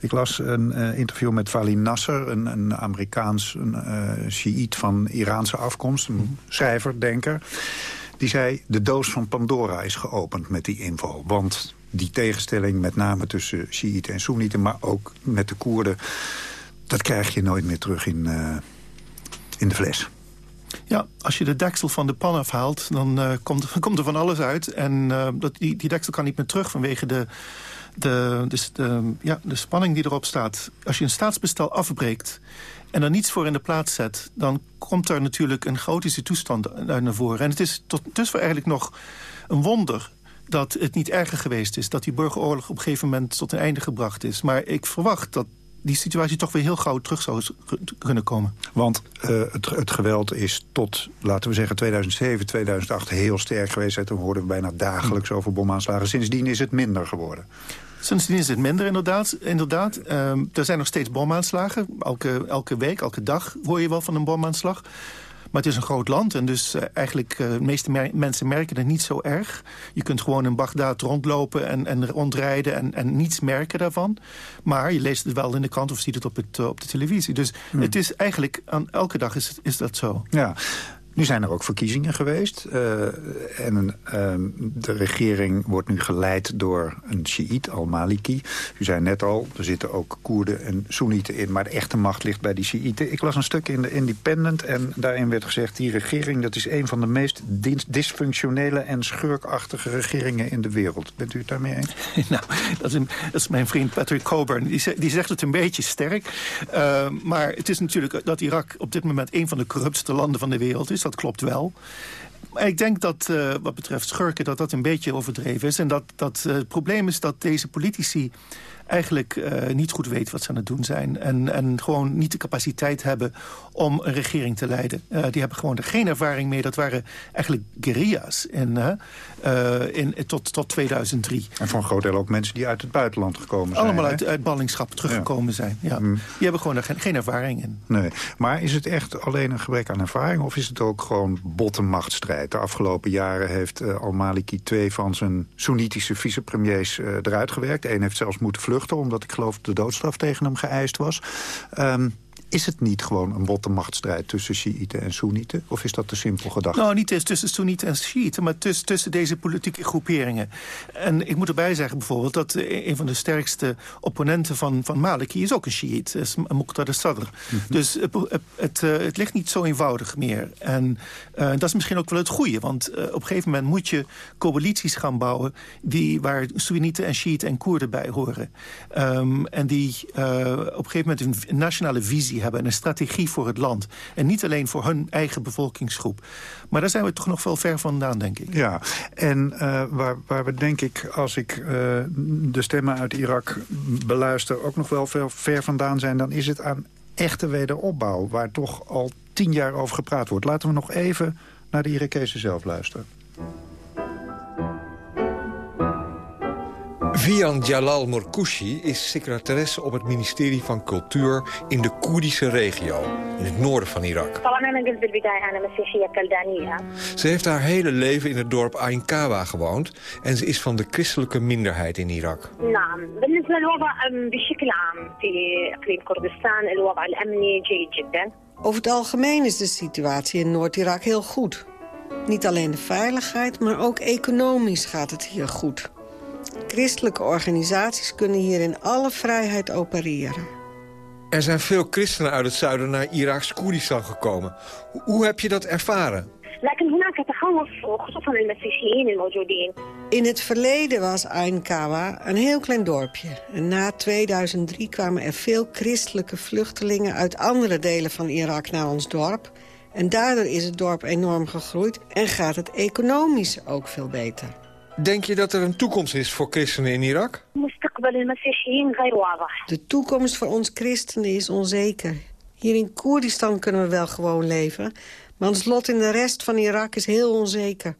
Ik las een uh, interview met Vali Nasser. Een, een Amerikaans een, uh, Shiït van Iraanse afkomst. Een schrijver, denker. Die zei, de doos van Pandora is geopend met die inval. Want die tegenstelling met name tussen Shiiten en Soenieten... maar ook met de Koerden dat krijg je nooit meer terug in, uh, in de fles. Ja, als je de deksel van de pan afhaalt, dan uh, komt, komt er van alles uit. En uh, dat, die, die deksel kan niet meer terug vanwege de, de, de, de, ja, de spanning die erop staat. Als je een staatsbestel afbreekt en er niets voor in de plaats zet... dan komt er natuurlijk een chaotische toestand naar voren. En het is tot dusver eigenlijk nog een wonder dat het niet erger geweest is. Dat die burgeroorlog op een gegeven moment tot een einde gebracht is. Maar ik verwacht dat die situatie toch weer heel gauw terug zou kunnen komen. Want uh, het, het, geweld is tot, laten we zeggen, 2007, 2008 heel sterk geweest. Toen hoorden we bijna dagelijks over bomaanslagen. Sindsdien is het minder geworden. Sindsdien is het minder, inderdaad. inderdaad. Uh, er zijn nog steeds bomaanslagen. Elke, elke week, elke dag hoor je wel van een bomaanslag. Maar het is een groot land en dus uh, eigenlijk uh, de meeste mensen merken het niet zo erg. Je kunt gewoon in Bagdad rondlopen en, en rondrijden en, en niets merken daarvan. Maar je leest het wel in de krant of ziet het op, het, uh, op de televisie. Dus hmm. het is eigenlijk, aan elke dag is, is dat zo. Ja, nu zijn er ook verkiezingen geweest. Uh, en uh, de regering wordt nu geleid door een Shiït, al-Maliki. U zei net al, er zitten ook Koerden en Soenieten in... maar de echte macht ligt bij die Shiïten. Ik las een stuk in de Independent en daarin werd gezegd... die regering dat is een van de meest dysfunctionele en schurkachtige regeringen in de wereld. Bent u het daarmee eens? nou, dat is, een, is, mijn vriend Patrick Coburn. Die, die zegt het een beetje sterk. Uh, maar het is natuurlijk dat Irak op dit moment... een van de corruptste landen van de wereld is dat klopt wel. Ik denk dat uh, wat betreft schurken dat dat een beetje overdreven is. En dat, dat uh, het probleem is dat deze politici eigenlijk uh, niet goed weten wat ze aan het doen zijn. En, en gewoon niet de capaciteit hebben om een regering te leiden. Uh, die hebben gewoon er geen ervaring mee. Dat waren eigenlijk guerrilla's in, uh, in, tot, tot 2003. En voor een groot deel ook mensen die uit het buitenland gekomen zijn. Allemaal uit, uit ballingschap teruggekomen ja. zijn. Ja. Mm. Die hebben gewoon er geen, geen, ervaring in. Nee. Maar is het echt alleen een gebrek aan ervaring... of is het ook gewoon botte machtsstrijd? De afgelopen jaren heeft al-Maliki twee van zijn Soenitische vicepremiers eruit gewerkt. Eén heeft zelfs moeten vluchten omdat ik geloof de doodstraf tegen hem geëist was. Um, is het niet gewoon een botte machtsstrijd tussen Shiiten en Soenieten? Of is dat te simpel gedacht? Nou, niet tussen Soenieten en Shiiten, maar tussen, tussen deze politieke groeperingen. En ik moet erbij zeggen bijvoorbeeld dat een van de sterkste opponenten van, van Maliki is ook een Shiit, is Muqtada Sadr. Mm -hmm. Dus het, eh, het, ligt niet zo eenvoudig meer. En uh, dat is misschien ook wel het goede, want uh, op een gegeven moment moet je coalities gaan bouwen die, waar Soenieten en Shiiten en Koerden bij horen. Um, en die uh, op een gegeven moment een nationale visie visie hebben en een strategie voor het land. En niet alleen voor hun eigen bevolkingsgroep. Maar daar zijn we toch nog wel ver vandaan, denk ik. Ja, en uh, waar, waar we denk ik, als ik uh, de stemmen uit Irak beluister... ook nog wel ver, ver vandaan zijn, dan is het aan echte wederopbouw... waar toch al tien jaar over gepraat wordt. Laten we nog even naar de Irakezen zelf luisteren. Vian Jalal Morkushi is secretaresse op het ministerie van Cultuur in de Koerdische regio, in het noorden van Irak. Ze heeft haar hele leven in het dorp Ain Kawa gewoond en ze is van de christelijke minderheid in Irak. Over het algemeen is de situatie in Noord-Irak heel goed. Niet alleen de veiligheid, maar ook economisch gaat het hier goed. Christelijke organisaties kunnen hier in alle vrijheid opereren. Er zijn veel christenen uit het zuiden naar Iraks Koerdistan gekomen. Hoe heb je dat ervaren? In het verleden was Ain Kawa een heel klein dorpje. En na 2003 kwamen er veel christelijke vluchtelingen... uit andere delen van Irak naar ons dorp. En daardoor is het dorp enorm gegroeid en gaat het economisch ook veel beter. Denk je dat er een toekomst is voor christenen in Irak? De toekomst voor ons christenen is onzeker. Hier in Koerdistan kunnen we wel gewoon leven... maar ons lot in de rest van Irak is heel onzeker.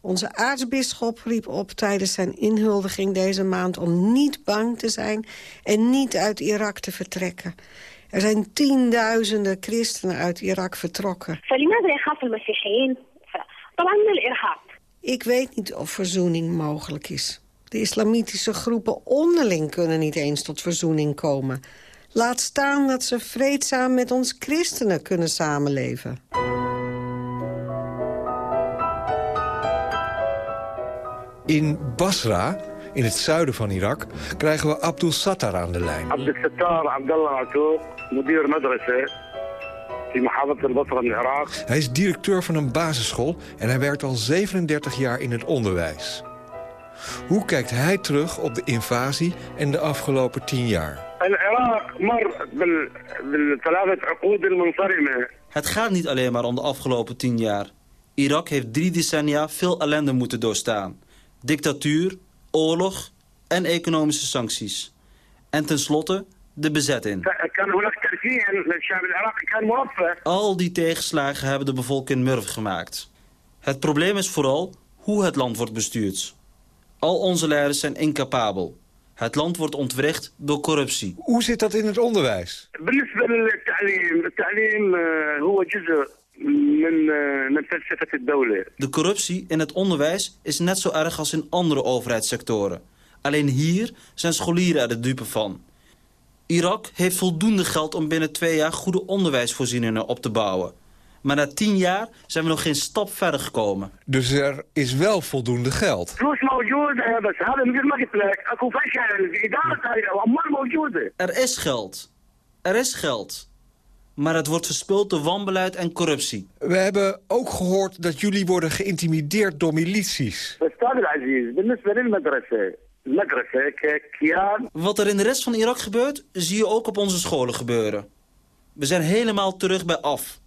Onze aartsbisschop riep op tijdens zijn inhuldiging deze maand... om niet bang te zijn en niet uit Irak te vertrekken. Er zijn tienduizenden christenen uit Irak vertrokken. Ik weet niet of verzoening mogelijk is. De islamitische groepen onderling kunnen niet eens tot verzoening komen. Laat staan dat ze vreedzaam met ons christenen kunnen samenleven. In Basra, in het zuiden van Irak, krijgen we Abdul Sattar aan de lijn. Abdul Sattar Abdullah Atouk, mudir madrasa. Hij is directeur van een basisschool en hij werkt al 37 jaar in het onderwijs. Hoe kijkt hij terug op de invasie en de afgelopen tien jaar? Het gaat niet alleen maar om de afgelopen tien jaar. Irak heeft drie decennia veel ellende moeten doorstaan. Dictatuur, oorlog en economische sancties. En tenslotte de bezetting. Al die tegenslagen hebben de bevolking murf gemaakt. Het probleem is vooral hoe het land wordt bestuurd. Al onze leiders zijn incapabel. Het land wordt ontwricht door corruptie. Hoe zit dat in het onderwijs? De corruptie in het onderwijs is net zo erg als in andere overheidssectoren. Alleen hier zijn scholieren er de dupe van. Irak heeft voldoende geld om binnen twee jaar goede onderwijsvoorzieningen op te bouwen. Maar na tien jaar zijn we nog geen stap verder gekomen. Dus er is wel voldoende geld? Er is geld. Er is geld. Maar het wordt verspild door wanbeleid en corruptie. We hebben ook gehoord dat jullie worden geïntimideerd door milities. Wat er in de rest van Irak gebeurt, zie je ook op onze scholen gebeuren. We zijn helemaal terug bij af.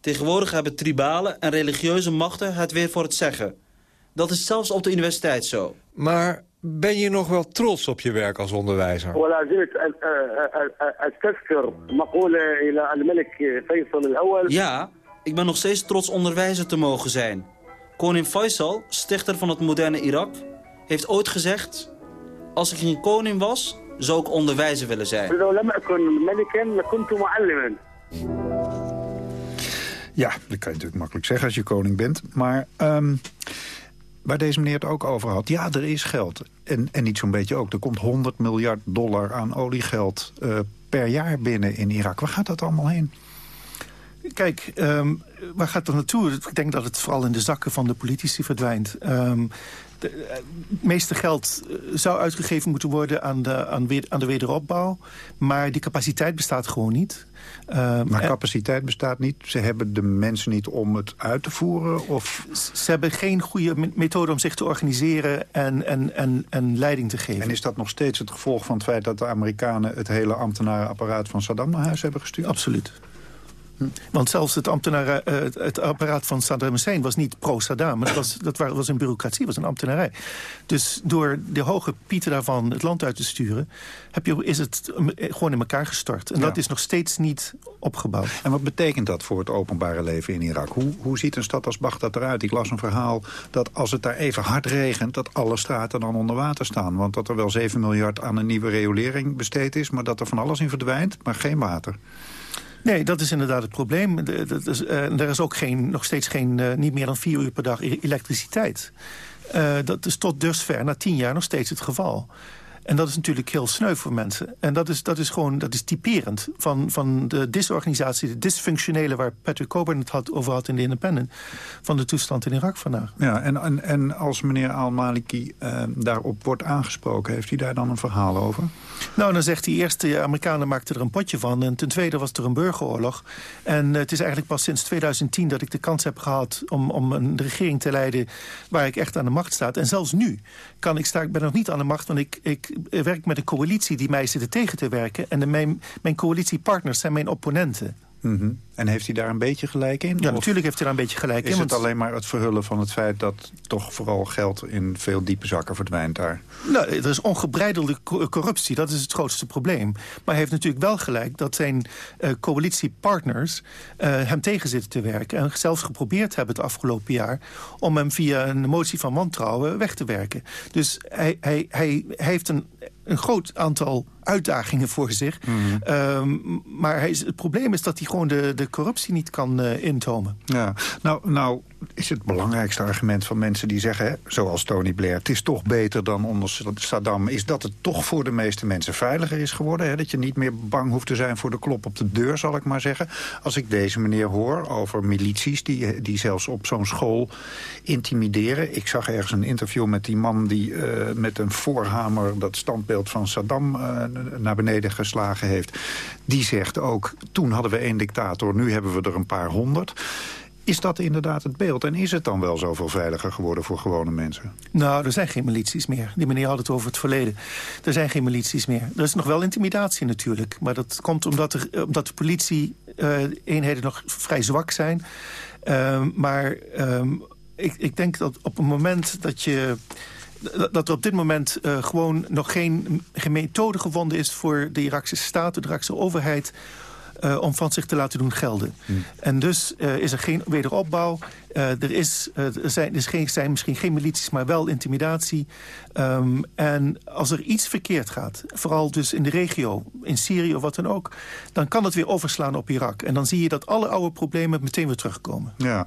Tegenwoordig hebben tribale en religieuze machten het weer voor het zeggen. Dat is zelfs op de universiteit zo. Maar ben je nog wel trots op je werk als onderwijzer? Ja, ik ben nog steeds trots onderwijzer te mogen zijn. Koning Faisal, stichter van het moderne Irak heeft ooit gezegd... als ik geen koning was, zou ik onderwijzer willen zijn. Ja, dat kan je natuurlijk makkelijk zeggen als je koning bent. Maar um, waar deze meneer het ook over had, ja, er is geld. En, en niet zo'n beetje ook. Er komt 100 miljard dollar aan oliegeld uh, per jaar binnen in Irak. Waar gaat dat allemaal heen? Kijk, um, waar gaat dat naartoe? Ik denk dat het vooral in de zakken van de politici verdwijnt. Um, het meeste geld eh, zou uitgegeven moeten worden aan de, aan, aan de wederopbouw. Maar die capaciteit bestaat gewoon niet. Uh, maar capaciteit bestaat niet? Ze hebben de mensen niet om het uit te voeren? Of? Ze hebben geen goede methode om zich te organiseren en, en, en, en leiding te geven. En is dat nog steeds het gevolg van het feit dat de Amerikanen... het hele ambtenarenapparaat van Saddam naar huis hebben gestuurd? Absoluut. Want zelfs het, ambtenaren, eh, het apparaat van Saddam Hussein was niet pro-Saddam. Dat was, dat was een bureaucratie, was een ambtenarij. Dus door de hoge pieten daarvan het land uit te sturen... Heb je, is het gewoon in elkaar gestort. En dat is nog steeds niet opgebouwd. En wat betekent dat voor het openbare leven in Irak? Hoe, hoe ziet een stad als Bagdad eruit? Ik las een verhaal dat als het daar even hard regent... dat alle straten dan onder water staan. Want dat er wel 7 miljard aan een nieuwe riolering besteed is... maar dat er van alles in verdwijnt, maar geen water. Nee, dat is inderdaad het probleem. Eh, er is ook geen, nog steeds geen, uh, niet meer dan vier uur per dag elektriciteit. Uh, dat is tot dusver, na tien jaar, nog steeds het geval. En dat is natuurlijk heel sneu voor mensen. En dat is, dat is gewoon dat is typerend van, van de disorganisatie, de dysfunctionele... waar Patrick Coburn het had, over had in de Independent... van de toestand in Irak vandaag. Ja, en, en, en als meneer Al-Maliki uh, daarop wordt aangesproken... heeft hij daar dan een verhaal over? Nou, dan zegt hij eerst, de Amerikanen maakten er een potje van... en ten tweede was er een burgeroorlog. En het is eigenlijk pas sinds 2010 dat ik de kans heb gehad... om, om een regering te leiden waar ik echt aan de macht sta. En zelfs nu kan ik, sta, ik ben nog niet aan de macht... want ik, ik werk met een coalitie die mij zitten tegen te werken. En de, mijn, mijn coalitiepartners zijn mijn opponenten. Mm En heeft hij daar een beetje gelijk in? Ja, natuurlijk heeft hij daar een beetje gelijk in. Is het alleen maar het verhullen van het feit dat toch vooral geld in veel diepe zakken verdwijnt daar? Nou, er is ongebreidelde corruptie, dat is het grootste probleem. Maar hij heeft natuurlijk wel gelijk dat zijn uh, coalitiepartners uh, hem tegen zitten te werken. En zelfs geprobeerd hebben het afgelopen jaar om hem via een motie van wantrouwen weg te werken. Dus hij, hij, hij, hij heeft een een groot aantal uitdagingen voor zich. Mhm. Ehm, maar hij het probleem is dat hij gewoon de, de corruptie niet kan uh, intomen. Ja, nou, nou is het belangrijkste argument van mensen die zeggen... Hè, zoals Tony Blair, het is toch beter dan onder Saddam... is dat het toch voor de meeste mensen veiliger is geworden. Hè? Dat je niet meer bang hoeft te zijn voor de klop op de deur, zal ik maar zeggen. Als ik deze meneer hoor over milities die, die zelfs op zo'n school intimideren. Ik zag ergens een interview met die man die uh, met een voorhamer... dat standbeeld van Saddam uh, naar beneden geslagen heeft. Die zegt ook, toen hadden we één dictator, nu hebben we er een paar honderd. Is dat inderdaad het beeld? En is het dan wel zoveel veiliger geworden voor gewone mensen? Nou, er zijn geen milities meer. Die meneer had het over het verleden. Er zijn geen milities meer. Er is nog wel intimidatie natuurlijk. Maar dat komt omdat, er, omdat de politie-eenheden uh, nog vrij zwak zijn. Uh, maar uh, ik, ik denk dat op het moment dat je dat er op dit moment uh, gewoon nog geen, geen methode gevonden is... voor de Irakse staat, de Irakse overheid uh, om van zich te laten doen gelden. Hmm. En dus uh, is er geen wederopbouw. Uh, er, is, er, zijn, er geen, zijn misschien geen milities, maar wel intimidatie. Um, en als er iets verkeerd gaat, vooral dus in de regio, in Syrië of wat dan ook... dan kan het weer overslaan op Irak. En dan zie je dat alle oude problemen meteen weer terugkomen. Ja.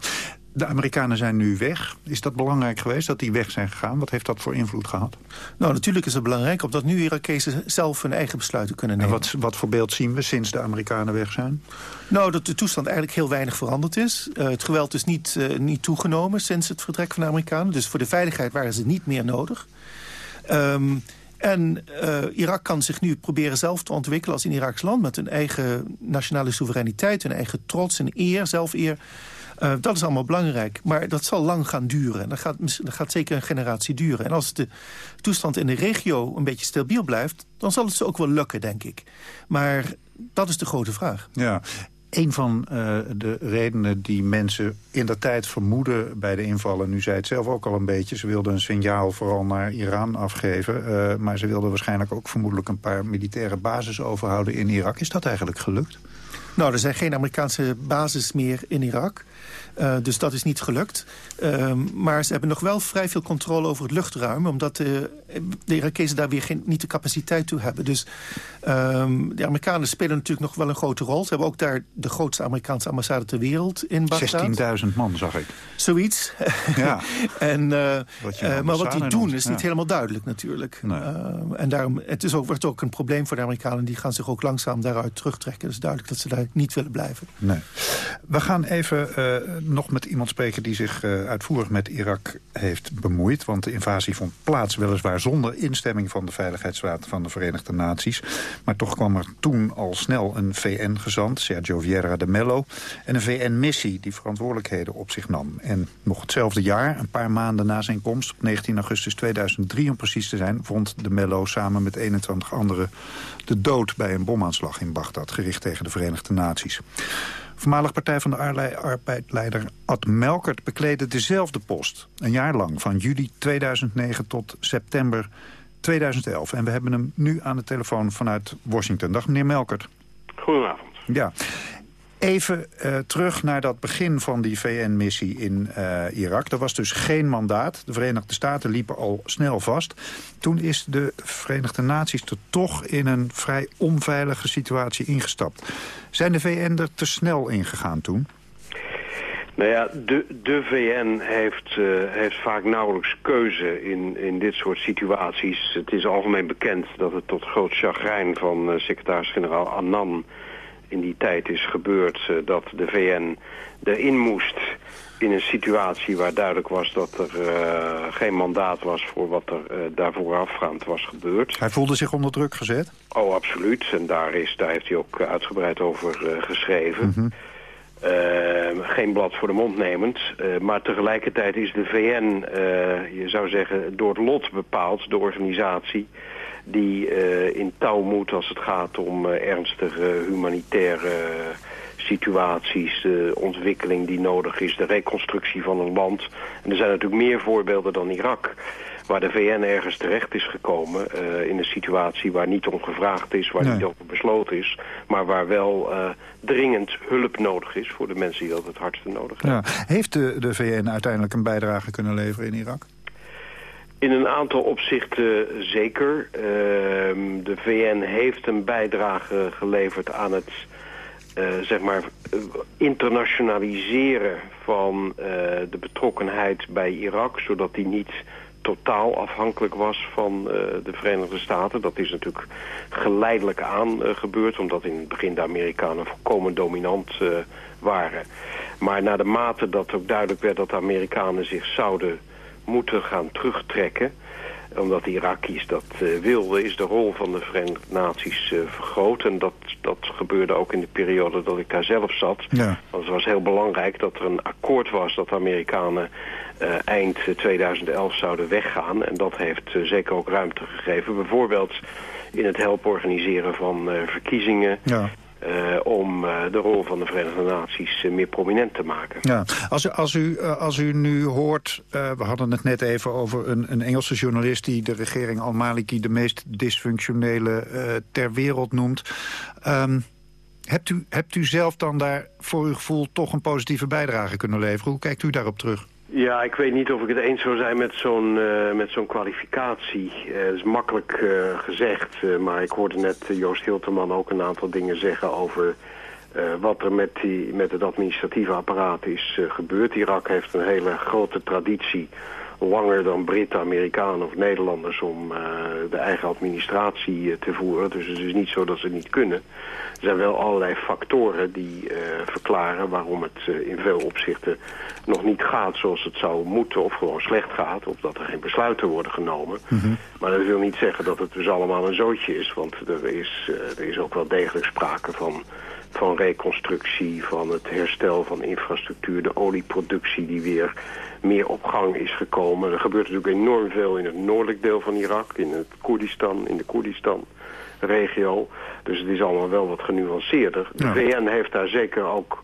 De Amerikanen zijn nu weg. Is dat belangrijk geweest dat die weg zijn gegaan? Wat heeft dat voor invloed gehad? Nou, natuurlijk is het belangrijk omdat nu Irakezen zelf hun eigen besluiten kunnen nemen. En wat, wat voor beeld zien we sinds de Amerikanen weg zijn? Nou, dat de toestand eigenlijk heel weinig veranderd is. Uh, het geweld is niet, uh, niet toegenomen sinds het vertrek van de Amerikanen. Dus voor de veiligheid waren ze niet meer nodig. Um, en uh, Irak kan zich nu proberen zelf te ontwikkelen als een Iraks land... met een eigen nationale soevereiniteit, een eigen trots en eer, zelfeer... Uh, dat is allemaal belangrijk. Maar dat zal lang gaan duren. Dat gaat, dat gaat zeker een generatie duren. En als de toestand in de regio een beetje stabiel blijft... dan zal het ze ook wel lukken, denk ik. Maar dat is de grote vraag. Ja, een van uh, de redenen die mensen in de tijd vermoeden bij de invallen... nu zei het zelf ook al een beetje, ze wilden een signaal vooral naar Iran afgeven... Uh, maar ze wilden waarschijnlijk ook vermoedelijk een paar militaire bases overhouden in Irak. Is dat eigenlijk gelukt? Nou, er zijn geen Amerikaanse bases meer in Irak. Uh, dus dat is niet gelukt. Uh, maar ze hebben nog wel vrij veel controle over het luchtruim... omdat de, de Irakezen daar weer geen, niet de capaciteit toe hebben. Dus um, de Amerikanen spelen natuurlijk nog wel een grote rol. Ze hebben ook daar de grootste Amerikaanse ambassade ter wereld in Bagdad. 16.000 man, zag ik. Zoiets. Ja. en, uh, wat maar wat die doen is niet helemaal duidelijk natuurlijk. Nee. en daarom, het is ook, wordt ook een probleem voor de Amerikanen. Die gaan zich ook langzaam daaruit terugtrekken. Het is duidelijk dat ze daar niet willen blijven. Nee. We gaan even nog met iemand spreken die zich uh, uitvoerig met Irak heeft bemoeid. Want de invasie vond plaats weliswaar zonder instemming van de Veiligheidsraad van de Verenigde Naties. Maar toch kwam er toen al snel een VN-gezant, Sergio Vieira de Mello... en een VN-missie die verantwoordelijkheden op zich nam. En nog hetzelfde jaar, een paar maanden na zijn komst, op 19 augustus 2003 om precies te zijn... vond de Mello samen met 21 anderen de dood bij een bomaanslag in Bagdad... gericht tegen de Verenigde Naties. Voormalig Partij van de Arbeid-leider Ad Melkert bekleedde dezelfde post. Een jaar lang, van juli 2009 tot september 2011. En we hebben hem nu aan de telefoon vanuit Washington. Dag meneer Melkert. Goedenavond. Ja. Even uh, terug naar dat begin van die VN-missie in uh, Irak. Er was dus geen mandaat. De Verenigde Staten liepen al snel vast. Toen is de Verenigde Naties er toch in een vrij onveilige situatie ingestapt. Zijn de VN er te snel ingegaan toen? Nou ja, de, de VN heeft, uh, heeft vaak nauwelijks keuze in, in dit soort situaties. Het is algemeen bekend dat het tot groot chagrijn van secretaris-generaal Annan in die tijd is gebeurd uh, dat de VN erin moest in een situatie waar duidelijk was dat er uh, geen mandaat was voor wat er uh, daarvoor afgaand was gebeurd. Hij voelde zich onder druk gezet? Oh, absoluut. En daar, is, daar heeft hij ook uitgebreid over uh, geschreven. Mm -hmm. geen blad voor de mond nemend. maar tegelijkertijd is de VN, je zou zeggen, door het lot bepaald, de organisatie die uh, in touw moet als het gaat om uh, ernstige humanitaire situaties, de ontwikkeling die nodig is, de reconstructie van een land. En er zijn natuurlijk meer voorbeelden dan Irak, waar de VN ergens terecht is gekomen uh, in een situatie waar niet om gevraagd is, waar nee. niet over besloten is, maar waar wel dringend hulp nodig is voor de mensen die dat het hardste nodig hebben. Ja. Heeft de, de VN uiteindelijk een bijdrage kunnen leveren in Irak? In een aantal opzichten zeker. Uh, de VN heeft een bijdrage geleverd aan het uh, zeg maar internationaliseren van uh, de betrokkenheid bij Irak, zodat die niet totaal afhankelijk was van de Verenigde Staten. Dat is natuurlijk geleidelijk aan gebeurd, omdat in het begin de Amerikanen volkomen dominant waren. Maar na de mate dat ook duidelijk werd dat de Amerikanen zich zouden moeten gaan terugtrekken omdat de Iraki's dat uh, wilden, is de rol van de Verenigde Naties uh, vergroot. En dat, dat gebeurde ook in de periode dat ik daar zelf zat. Ja. Want het was heel belangrijk dat er een akkoord was dat de Amerikanen uh, eind 2011 zouden weggaan. En dat heeft zeker ook ruimte gegeven. Bijvoorbeeld in het helpen organiseren van verkiezingen. Ja. Uh, om uh, de rol van de Verenigde Naties uh, meer prominent te maken. Ja. Als, als, u, als u nu hoort, we hadden het net even over een, een Engelse journalist... die de regering al-Maliki de meest dysfunctionele ter wereld noemt. Um, hebt, u, hebt u zelf dan daar voor uw gevoel toch een positieve bijdrage kunnen leveren? Hoe kijkt u daarop terug? Ja, ik weet niet of ik het eens zou zijn met zo'n uh, met zo'n kwalificatie. Uh, is makkelijk uh, gezegd, maar ik hoorde net Joost Hilterman ook een aantal dingen zeggen over wat er met, die, met het administratieve apparaat is gebeurd. Irak heeft een hele grote traditie, langer dan Britten, Amerikanen of Nederlanders, om de eigen administratie te voeren. Dus het is niet zo dat ze het niet kunnen. Er zijn wel allerlei factoren die verklaren waarom het in veel opzichten nog niet gaat zoals het zou moeten of gewoon slecht gaat... of dat er geen besluiten worden genomen. Mm -hmm. Maar dat wil niet zeggen dat het dus allemaal een zootje is... want er is, er is ook wel degelijk sprake van, van reconstructie... van het herstel van infrastructuur, de olieproductie die weer meer op gang is gekomen. Er gebeurt natuurlijk enorm veel in het noordelijk deel van Irak... in het Koerdistan, in de Koerdistan-regio. Dus het is allemaal wel wat genuanceerder. De. VN heeft daar zeker ook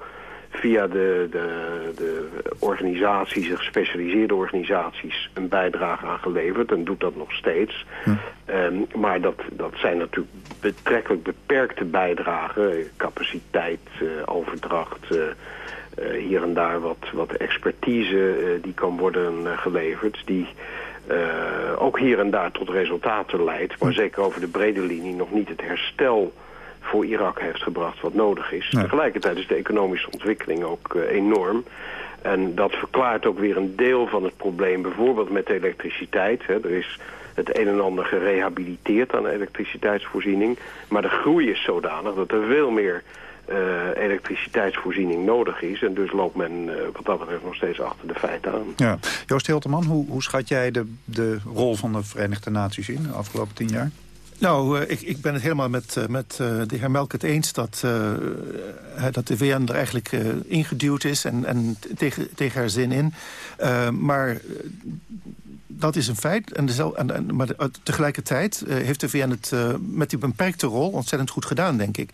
via de, de, de organisaties, de gespecialiseerde organisaties, een bijdrage aan geleverd en doet dat nog steeds. Um, maar dat, dat zijn natuurlijk betrekkelijk beperkte bijdragen, capaciteit, uh, overdracht, uh, hier en daar wat, wat expertise die kan worden geleverd, die ook hier en daar tot resultaten leidt, maar zeker over de brede linie nog niet het herstel voor Irak heeft gebracht wat nodig is. Tegelijkertijd is de economische ontwikkeling ook enorm. En dat verklaart ook weer een deel van het probleem, bijvoorbeeld met de elektriciteit. Hè. Er is het een en ander gerehabiliteerd aan elektriciteitsvoorziening. Maar de groei is zodanig dat er veel meer elektriciteitsvoorziening nodig is. En dus loopt men uh, wat dat betreft nog steeds achter de feiten aan. Ja. Joost Hilterman, hoe, hoe schat jij de, de rol van de Verenigde Naties in de afgelopen tien jaar? Nou, uh, ik, ik ben het helemaal met, met de heer Melk het eens... dat, dat de VN er eigenlijk ingeduwd is en, en tegen, tegen haar zin in. maar dat is een feit. En, en, en maar tegelijkertijd heeft de VN het met die beperkte rol ontzettend goed gedaan, denk ik.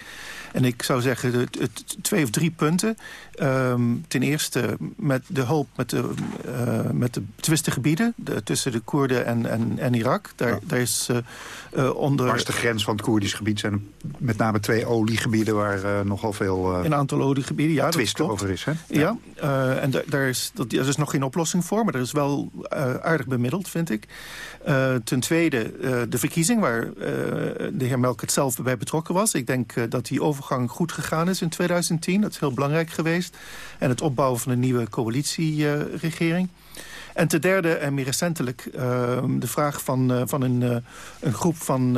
En ik zou zeggen, het, het, twee of drie punten. Um, ten eerste met de hulp met de, uh, met de twistengebieden... De, tussen de Koerden en, en, en Irak. Daar, ja. daar is uh, onder... Waar is de grens van het Koerdisch gebied? zijn met name twee oliegebieden waar uh, nogal veel... een aantal oliegebieden, ja, twist over is, hè? Ja, ja en daar is, dat, er is nog geen oplossing voor... maar er is wel aardig bemiddeld, vind ik. ten tweede de verkiezing, waar de heer Melk het zelf bij betrokken was. Ik denk dat die goed gegaan is in 2010. Dat is heel belangrijk geweest. En het opbouwen van een nieuwe coalitieregering. En ten derde, en meer recentelijk, uh, de vraag van, uh, van een, uh, een groep van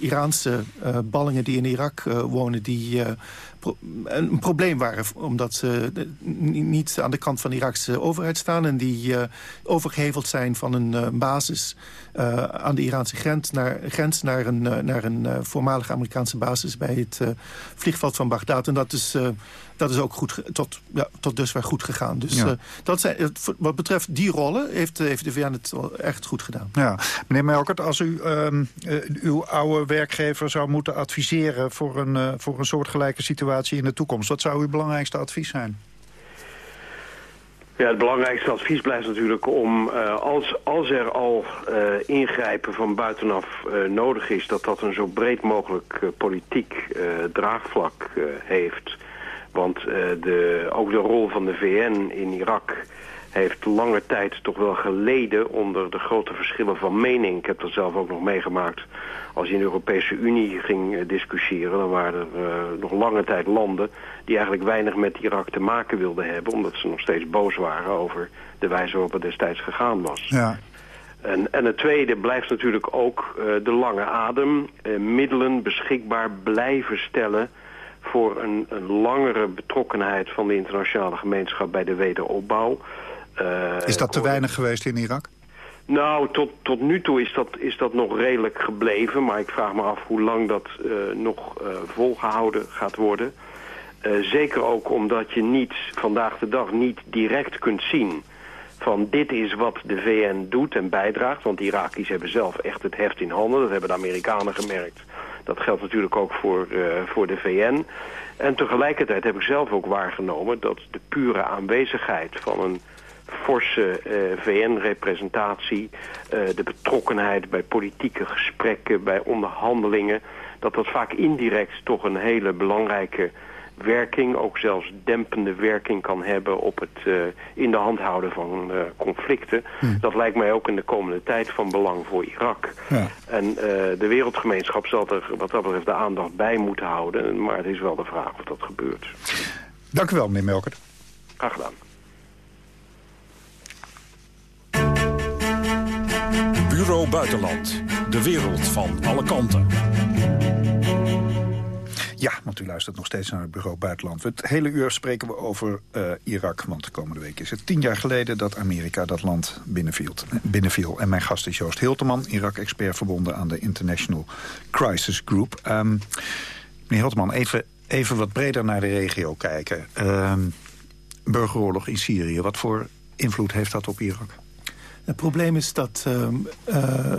Iraanse ballingen die in Irak wonen... die een probleem waren, omdat ze niet aan de kant van de Irakse overheid staan... en die overgeheveld zijn van een basis aan de Iraanse grens... naar, grens naar een, naar een voormalige Amerikaanse basis bij het vliegveld van Bagdad. En dat is dat is ook goed, tot, ja, tot dusver goed gegaan. Dus ja. uh, dat zijn, wat betreft die rollen heeft, heeft de VN het echt goed gedaan. Ja. Meneer Melkert, als u uh, uw oude werkgever zou moeten adviseren... voor een, uh, voor een soortgelijke situatie in de toekomst... wat zou uw belangrijkste advies zijn? Ja, het belangrijkste advies blijft natuurlijk om, uh, als, als er al uh, ingrijpen van buitenaf uh, nodig is... dat dat een zo breed mogelijk politiek draagvlak heeft... Want uh, de, ook de rol van de VN in Irak heeft lange tijd toch wel geleden onder de grote verschillen van mening. Ik heb dat zelf ook nog meegemaakt. Als je in de Europese Unie ging uh, discussiëren, dan waren er uh, nog lange tijd landen die eigenlijk weinig met Irak te maken wilden hebben, omdat ze nog steeds boos waren over de wijze waarop het destijds gegaan was. Ja. En, en het tweede blijft natuurlijk ook uh, de lange adem, middelen beschikbaar blijven stellen voor een, een, langere betrokkenheid van de internationale gemeenschap bij de wederopbouw. Uh, is dat te weinig geweest in Irak? Nou, tot, tot nu toe is dat, is dat nog redelijk gebleven. Maar ik vraag me af hoe lang dat uh, nog uh, volgehouden gaat worden. zeker ook omdat je niet vandaag de dag niet direct kunt zien van dit is wat de VN doet en bijdraagt. Want de Iraki's hebben zelf echt het heft in handen. Dat hebben de Amerikanen gemerkt. Dat geldt natuurlijk ook voor, uh, voor de VN. En tegelijkertijd heb ik zelf ook waargenomen dat de pure aanwezigheid van een forse uh, VN-representatie, uh, de betrokkenheid bij politieke gesprekken, bij onderhandelingen, dat dat vaak indirect toch een hele belangrijke werking, ook zelfs dempende werking kan hebben op het uh, in de hand houden van uh, conflicten. Hm. Dat lijkt mij ook in de komende tijd van belang voor Irak. Ja. En uh, de wereldgemeenschap zal er wat dat betreft de aandacht bij moeten houden. Maar het is wel de vraag of dat gebeurt. Dank u wel, meneer Melkert. Graag gedaan. Bureau Buitenland. De wereld van alle kanten. Ja, want u luistert nog steeds naar het Bureau Buitenland. Het hele uur spreken we over uh, Irak, want de komende week is het tien jaar geleden... dat Amerika dat land binnenviel. binnenviel. En mijn gast is Joost Hilteman, Irak-expert verbonden aan de International Crisis Group. Um, meneer Hilteman, even, even wat breder naar de regio kijken. Um, burgeroorlog in Syrië, wat voor invloed heeft dat op Irak? Het probleem is dat uh, uh,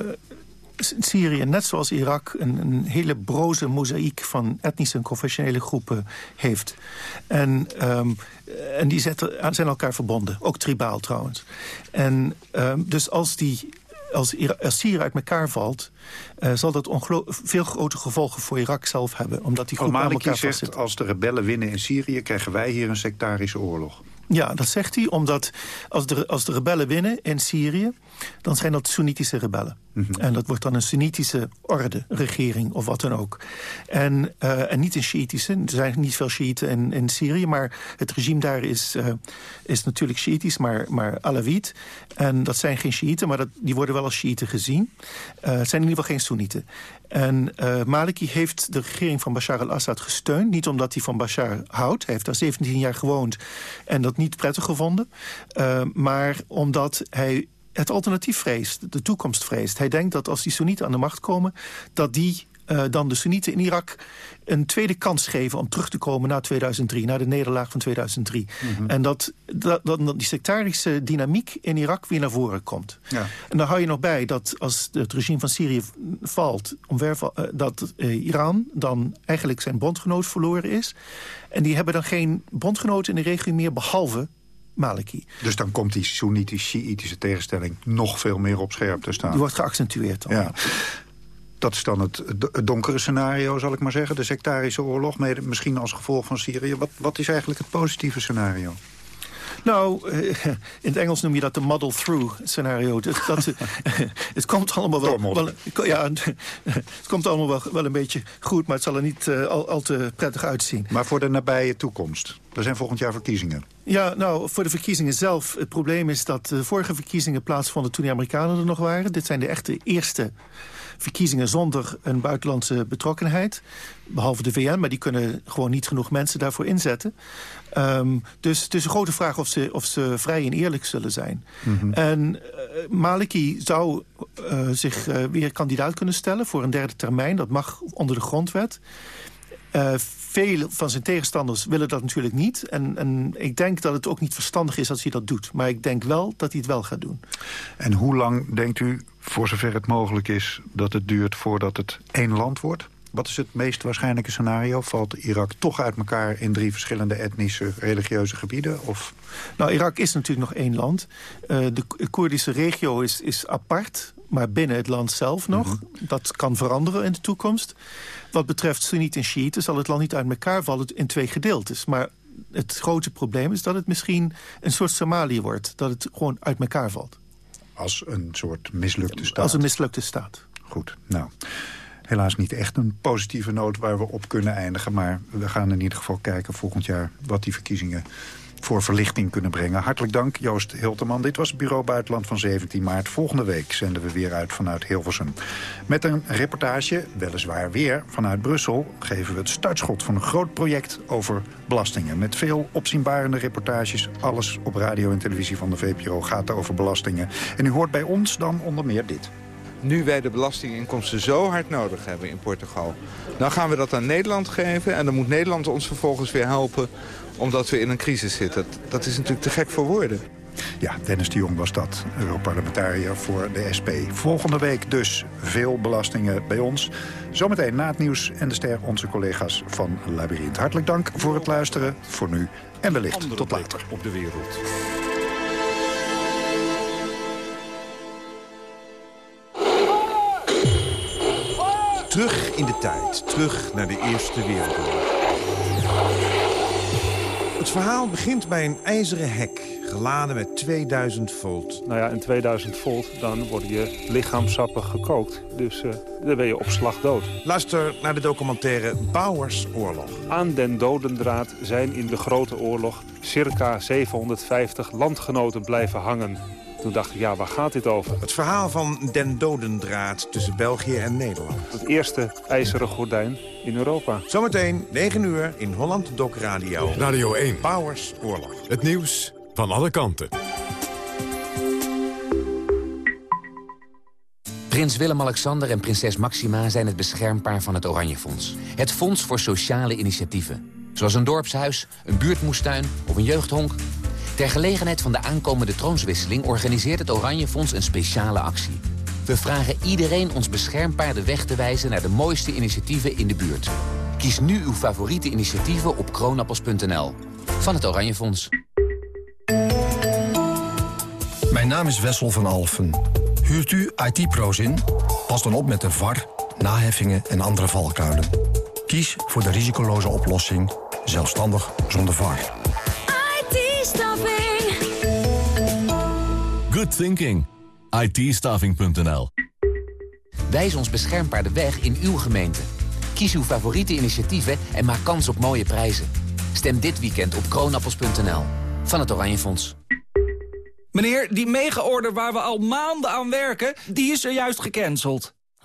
Syrië, net zoals Irak, een, een, hele broze mozaïek van etnische en confessionele groepen heeft. En, um, en die zetten, zijn elkaar verbonden, ook tribaal trouwens. En um, dus als die als, als Syrië uit elkaar valt... Uh, zal dat veel grote gevolgen voor Irak zelf hebben. Omdat die groepen aan elkaar zegt, als de rebellen winnen in Syrië... krijgen wij hier een sectarische oorlog. Ja, dat zegt hij, omdat als de, als de rebellen winnen in Syrië... dan zijn dat Soenitische rebellen. Mhm. En dat wordt dan een Sunnitische orde, regering of wat dan ook. En, uh, en niet een Shiïtische. Er zijn niet veel Shiiten in, in Syrië, maar het regime daar is, uh, is natuurlijk Shiïtisch, maar, maar Alawit. En dat zijn geen Shiiten, maar dat, die worden wel als Shiiten gezien. Uh, het zijn in ieder geval geen Soenieten. En Maliki heeft de regering van Bashar al-Assad gesteund. Niet omdat hij van Bashar houdt. Hij heeft daar 17 jaar gewoond en dat niet prettig gevonden. Maar omdat hij het alternatief vreest, de toekomst vreest. Hij denkt dat als die Soenieten aan de macht komen... dat die uh, dan de Soenieten in Irak een tweede kans geven om terug te komen na 2003, na de nederlaag van 2003. Mm -hmm. En dat, dat, dat, die sectarische dynamiek in Irak weer naar voren komt. Ja. En dan hou je nog bij dat als het regime van Syrië valt, omver, uh, dat uh, Iran dan eigenlijk zijn bondgenoot verloren is. En die hebben dan geen bondgenoten in de regio meer, behalve Maliki. Dus dan komt die Soenitisch-Shiïtische tegenstelling nog veel meer op scherp te staan. Die wordt geaccentueerd dan. Ja. Dat is dan het, het donkere scenario, zal ik maar zeggen. De sectarische oorlog, misschien als gevolg van Syrië. Wat, wat is eigenlijk het positieve scenario? Nou, in het Engels noem je dat de muddle-through scenario. Dat, dat, het komt allemaal wel, wel, ja, het komt allemaal wel, wel een beetje goed, maar het zal er niet uh, al, al te prettig uitzien. Maar voor de nabije toekomst? Er zijn volgend jaar verkiezingen. Ja, nou, voor de verkiezingen zelf. Het probleem is dat de vorige verkiezingen plaatsvonden toen de Amerikanen er nog waren. Dit zijn de echte eerste verkiezingen zonder een buitenlandse betrokkenheid. Behalve de VN, maar die kunnen gewoon niet genoeg mensen daarvoor inzetten. Um, dus het is een grote vraag of ze, of ze vrij en eerlijk zullen zijn. Mm -hmm. En uh, Maliki zou uh, zich uh, weer kandidaat kunnen stellen voor een derde termijn. Dat mag onder de grondwet. Uh, veel van zijn tegenstanders willen dat natuurlijk niet. En, en ik denk dat het ook niet verstandig is als hij dat doet. Maar ik denk wel dat hij het wel gaat doen. En hoe lang denkt u, voor zover het mogelijk is... dat het duurt voordat het één land wordt? Wat is het meest waarschijnlijke scenario? Valt Irak toch uit elkaar in drie verschillende etnische, religieuze gebieden? Of? Nou, Irak is natuurlijk nog één land. Uh, de Koerdische regio is, is apart, maar binnen het land zelf nog. Mm -hmm. Dat kan veranderen in de toekomst. Wat betreft Soenieten en Shiiten zal het land niet uit elkaar vallen in twee gedeeltes. Maar het grote probleem is dat het misschien een soort Somalië wordt. Dat het gewoon uit elkaar valt. Als een soort mislukte staat? Als een mislukte staat. Goed, nou helaas niet echt een positieve noot waar we op kunnen eindigen. Maar we gaan in ieder geval kijken volgend jaar wat die verkiezingen voor verlichting kunnen brengen. Hartelijk dank, Joost Hilterman. Dit was Bureau Buitenland van 17 maart. Volgende week zenden we weer uit vanuit Hilversum. Met een reportage, weliswaar weer vanuit Brussel... geven we het startschot van een groot project over belastingen. Met veel opzienbarende reportages. Alles op radio en televisie van de VPRO gaat over belastingen. En u hoort bij ons dan onder meer dit nu wij de belastinginkomsten zo hard nodig hebben in Portugal. Dan gaan we dat aan Nederland geven en dan moet Nederland ons vervolgens weer helpen omdat we in een crisis zitten. Dat is natuurlijk te gek voor woorden. Ja, Dennis de Jong was dat, Europarlementariër voor de SP. Volgende week dus veel belastingen bij ons. Zometeen na het nieuws en de ster onze collega's van Labyrinth. Hartelijk dank voor het luisteren, voor nu en wellicht Andere tot later. op de wereld. Terug in de tijd, terug naar de Eerste Wereldoorlog. Het verhaal begint bij een ijzeren hek, geladen met 2000 volt. Nou ja, in 2000 volt, dan worden je lichaamsappen gekookt. Dus uh, dan ben je op slag dood. Luister naar de documentaire Bouwers Oorlog. Aan den dodendraad zijn in de grote oorlog circa 750 landgenoten blijven hangen. Toen dacht ik, ja, waar gaat dit over? Het verhaal van den dodendraad tussen België en Nederland. Het eerste ijzeren gordijn in Europa. Zometeen 9 uur in Holland Doc Radio. Radio 1. Powers Oorlog. Het nieuws van alle kanten. Prins Willem-Alexander en prinses Maxima zijn het beschermpaar van het Oranje Fonds. Het fonds voor sociale initiatieven. Zoals een dorpshuis, een buurtmoestuin of een jeugdhonk. Ter gelegenheid van de aankomende troonswisseling organiseert het Oranje Fonds een speciale actie. We vragen iedereen ons beschermpaar de weg te wijzen naar de mooiste initiatieven in de buurt. Kies nu uw favoriete initiatieven op kroonappels.nl. Van het Oranje Fonds. Mijn naam is Wessel van Alfen. Huurt u IT-pro's in? Pas dan op met de VAR, naheffingen en andere valkuilen. Kies voor de risicoloze oplossing, zelfstandig zonder VAR. Good thinking. IT-staffing.nl Wijs ons beschermbaar de weg in uw gemeente. Kies uw favoriete initiatieven en maak kans op mooie prijzen. Stem dit weekend op kroonappels.nl. Van het Oranje Fonds. Meneer, die mega-order waar we al maanden aan werken, die is er juist gecanceld.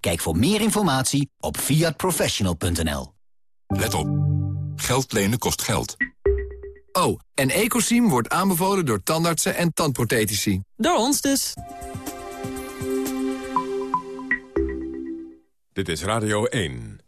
Kijk voor meer informatie op fiatprofessional.nl. Let op. Geld lenen kost geld. Oh, en Ecosim wordt aanbevolen door tandartsen en tandprothetici. Door ons dus. Dit is Radio 1.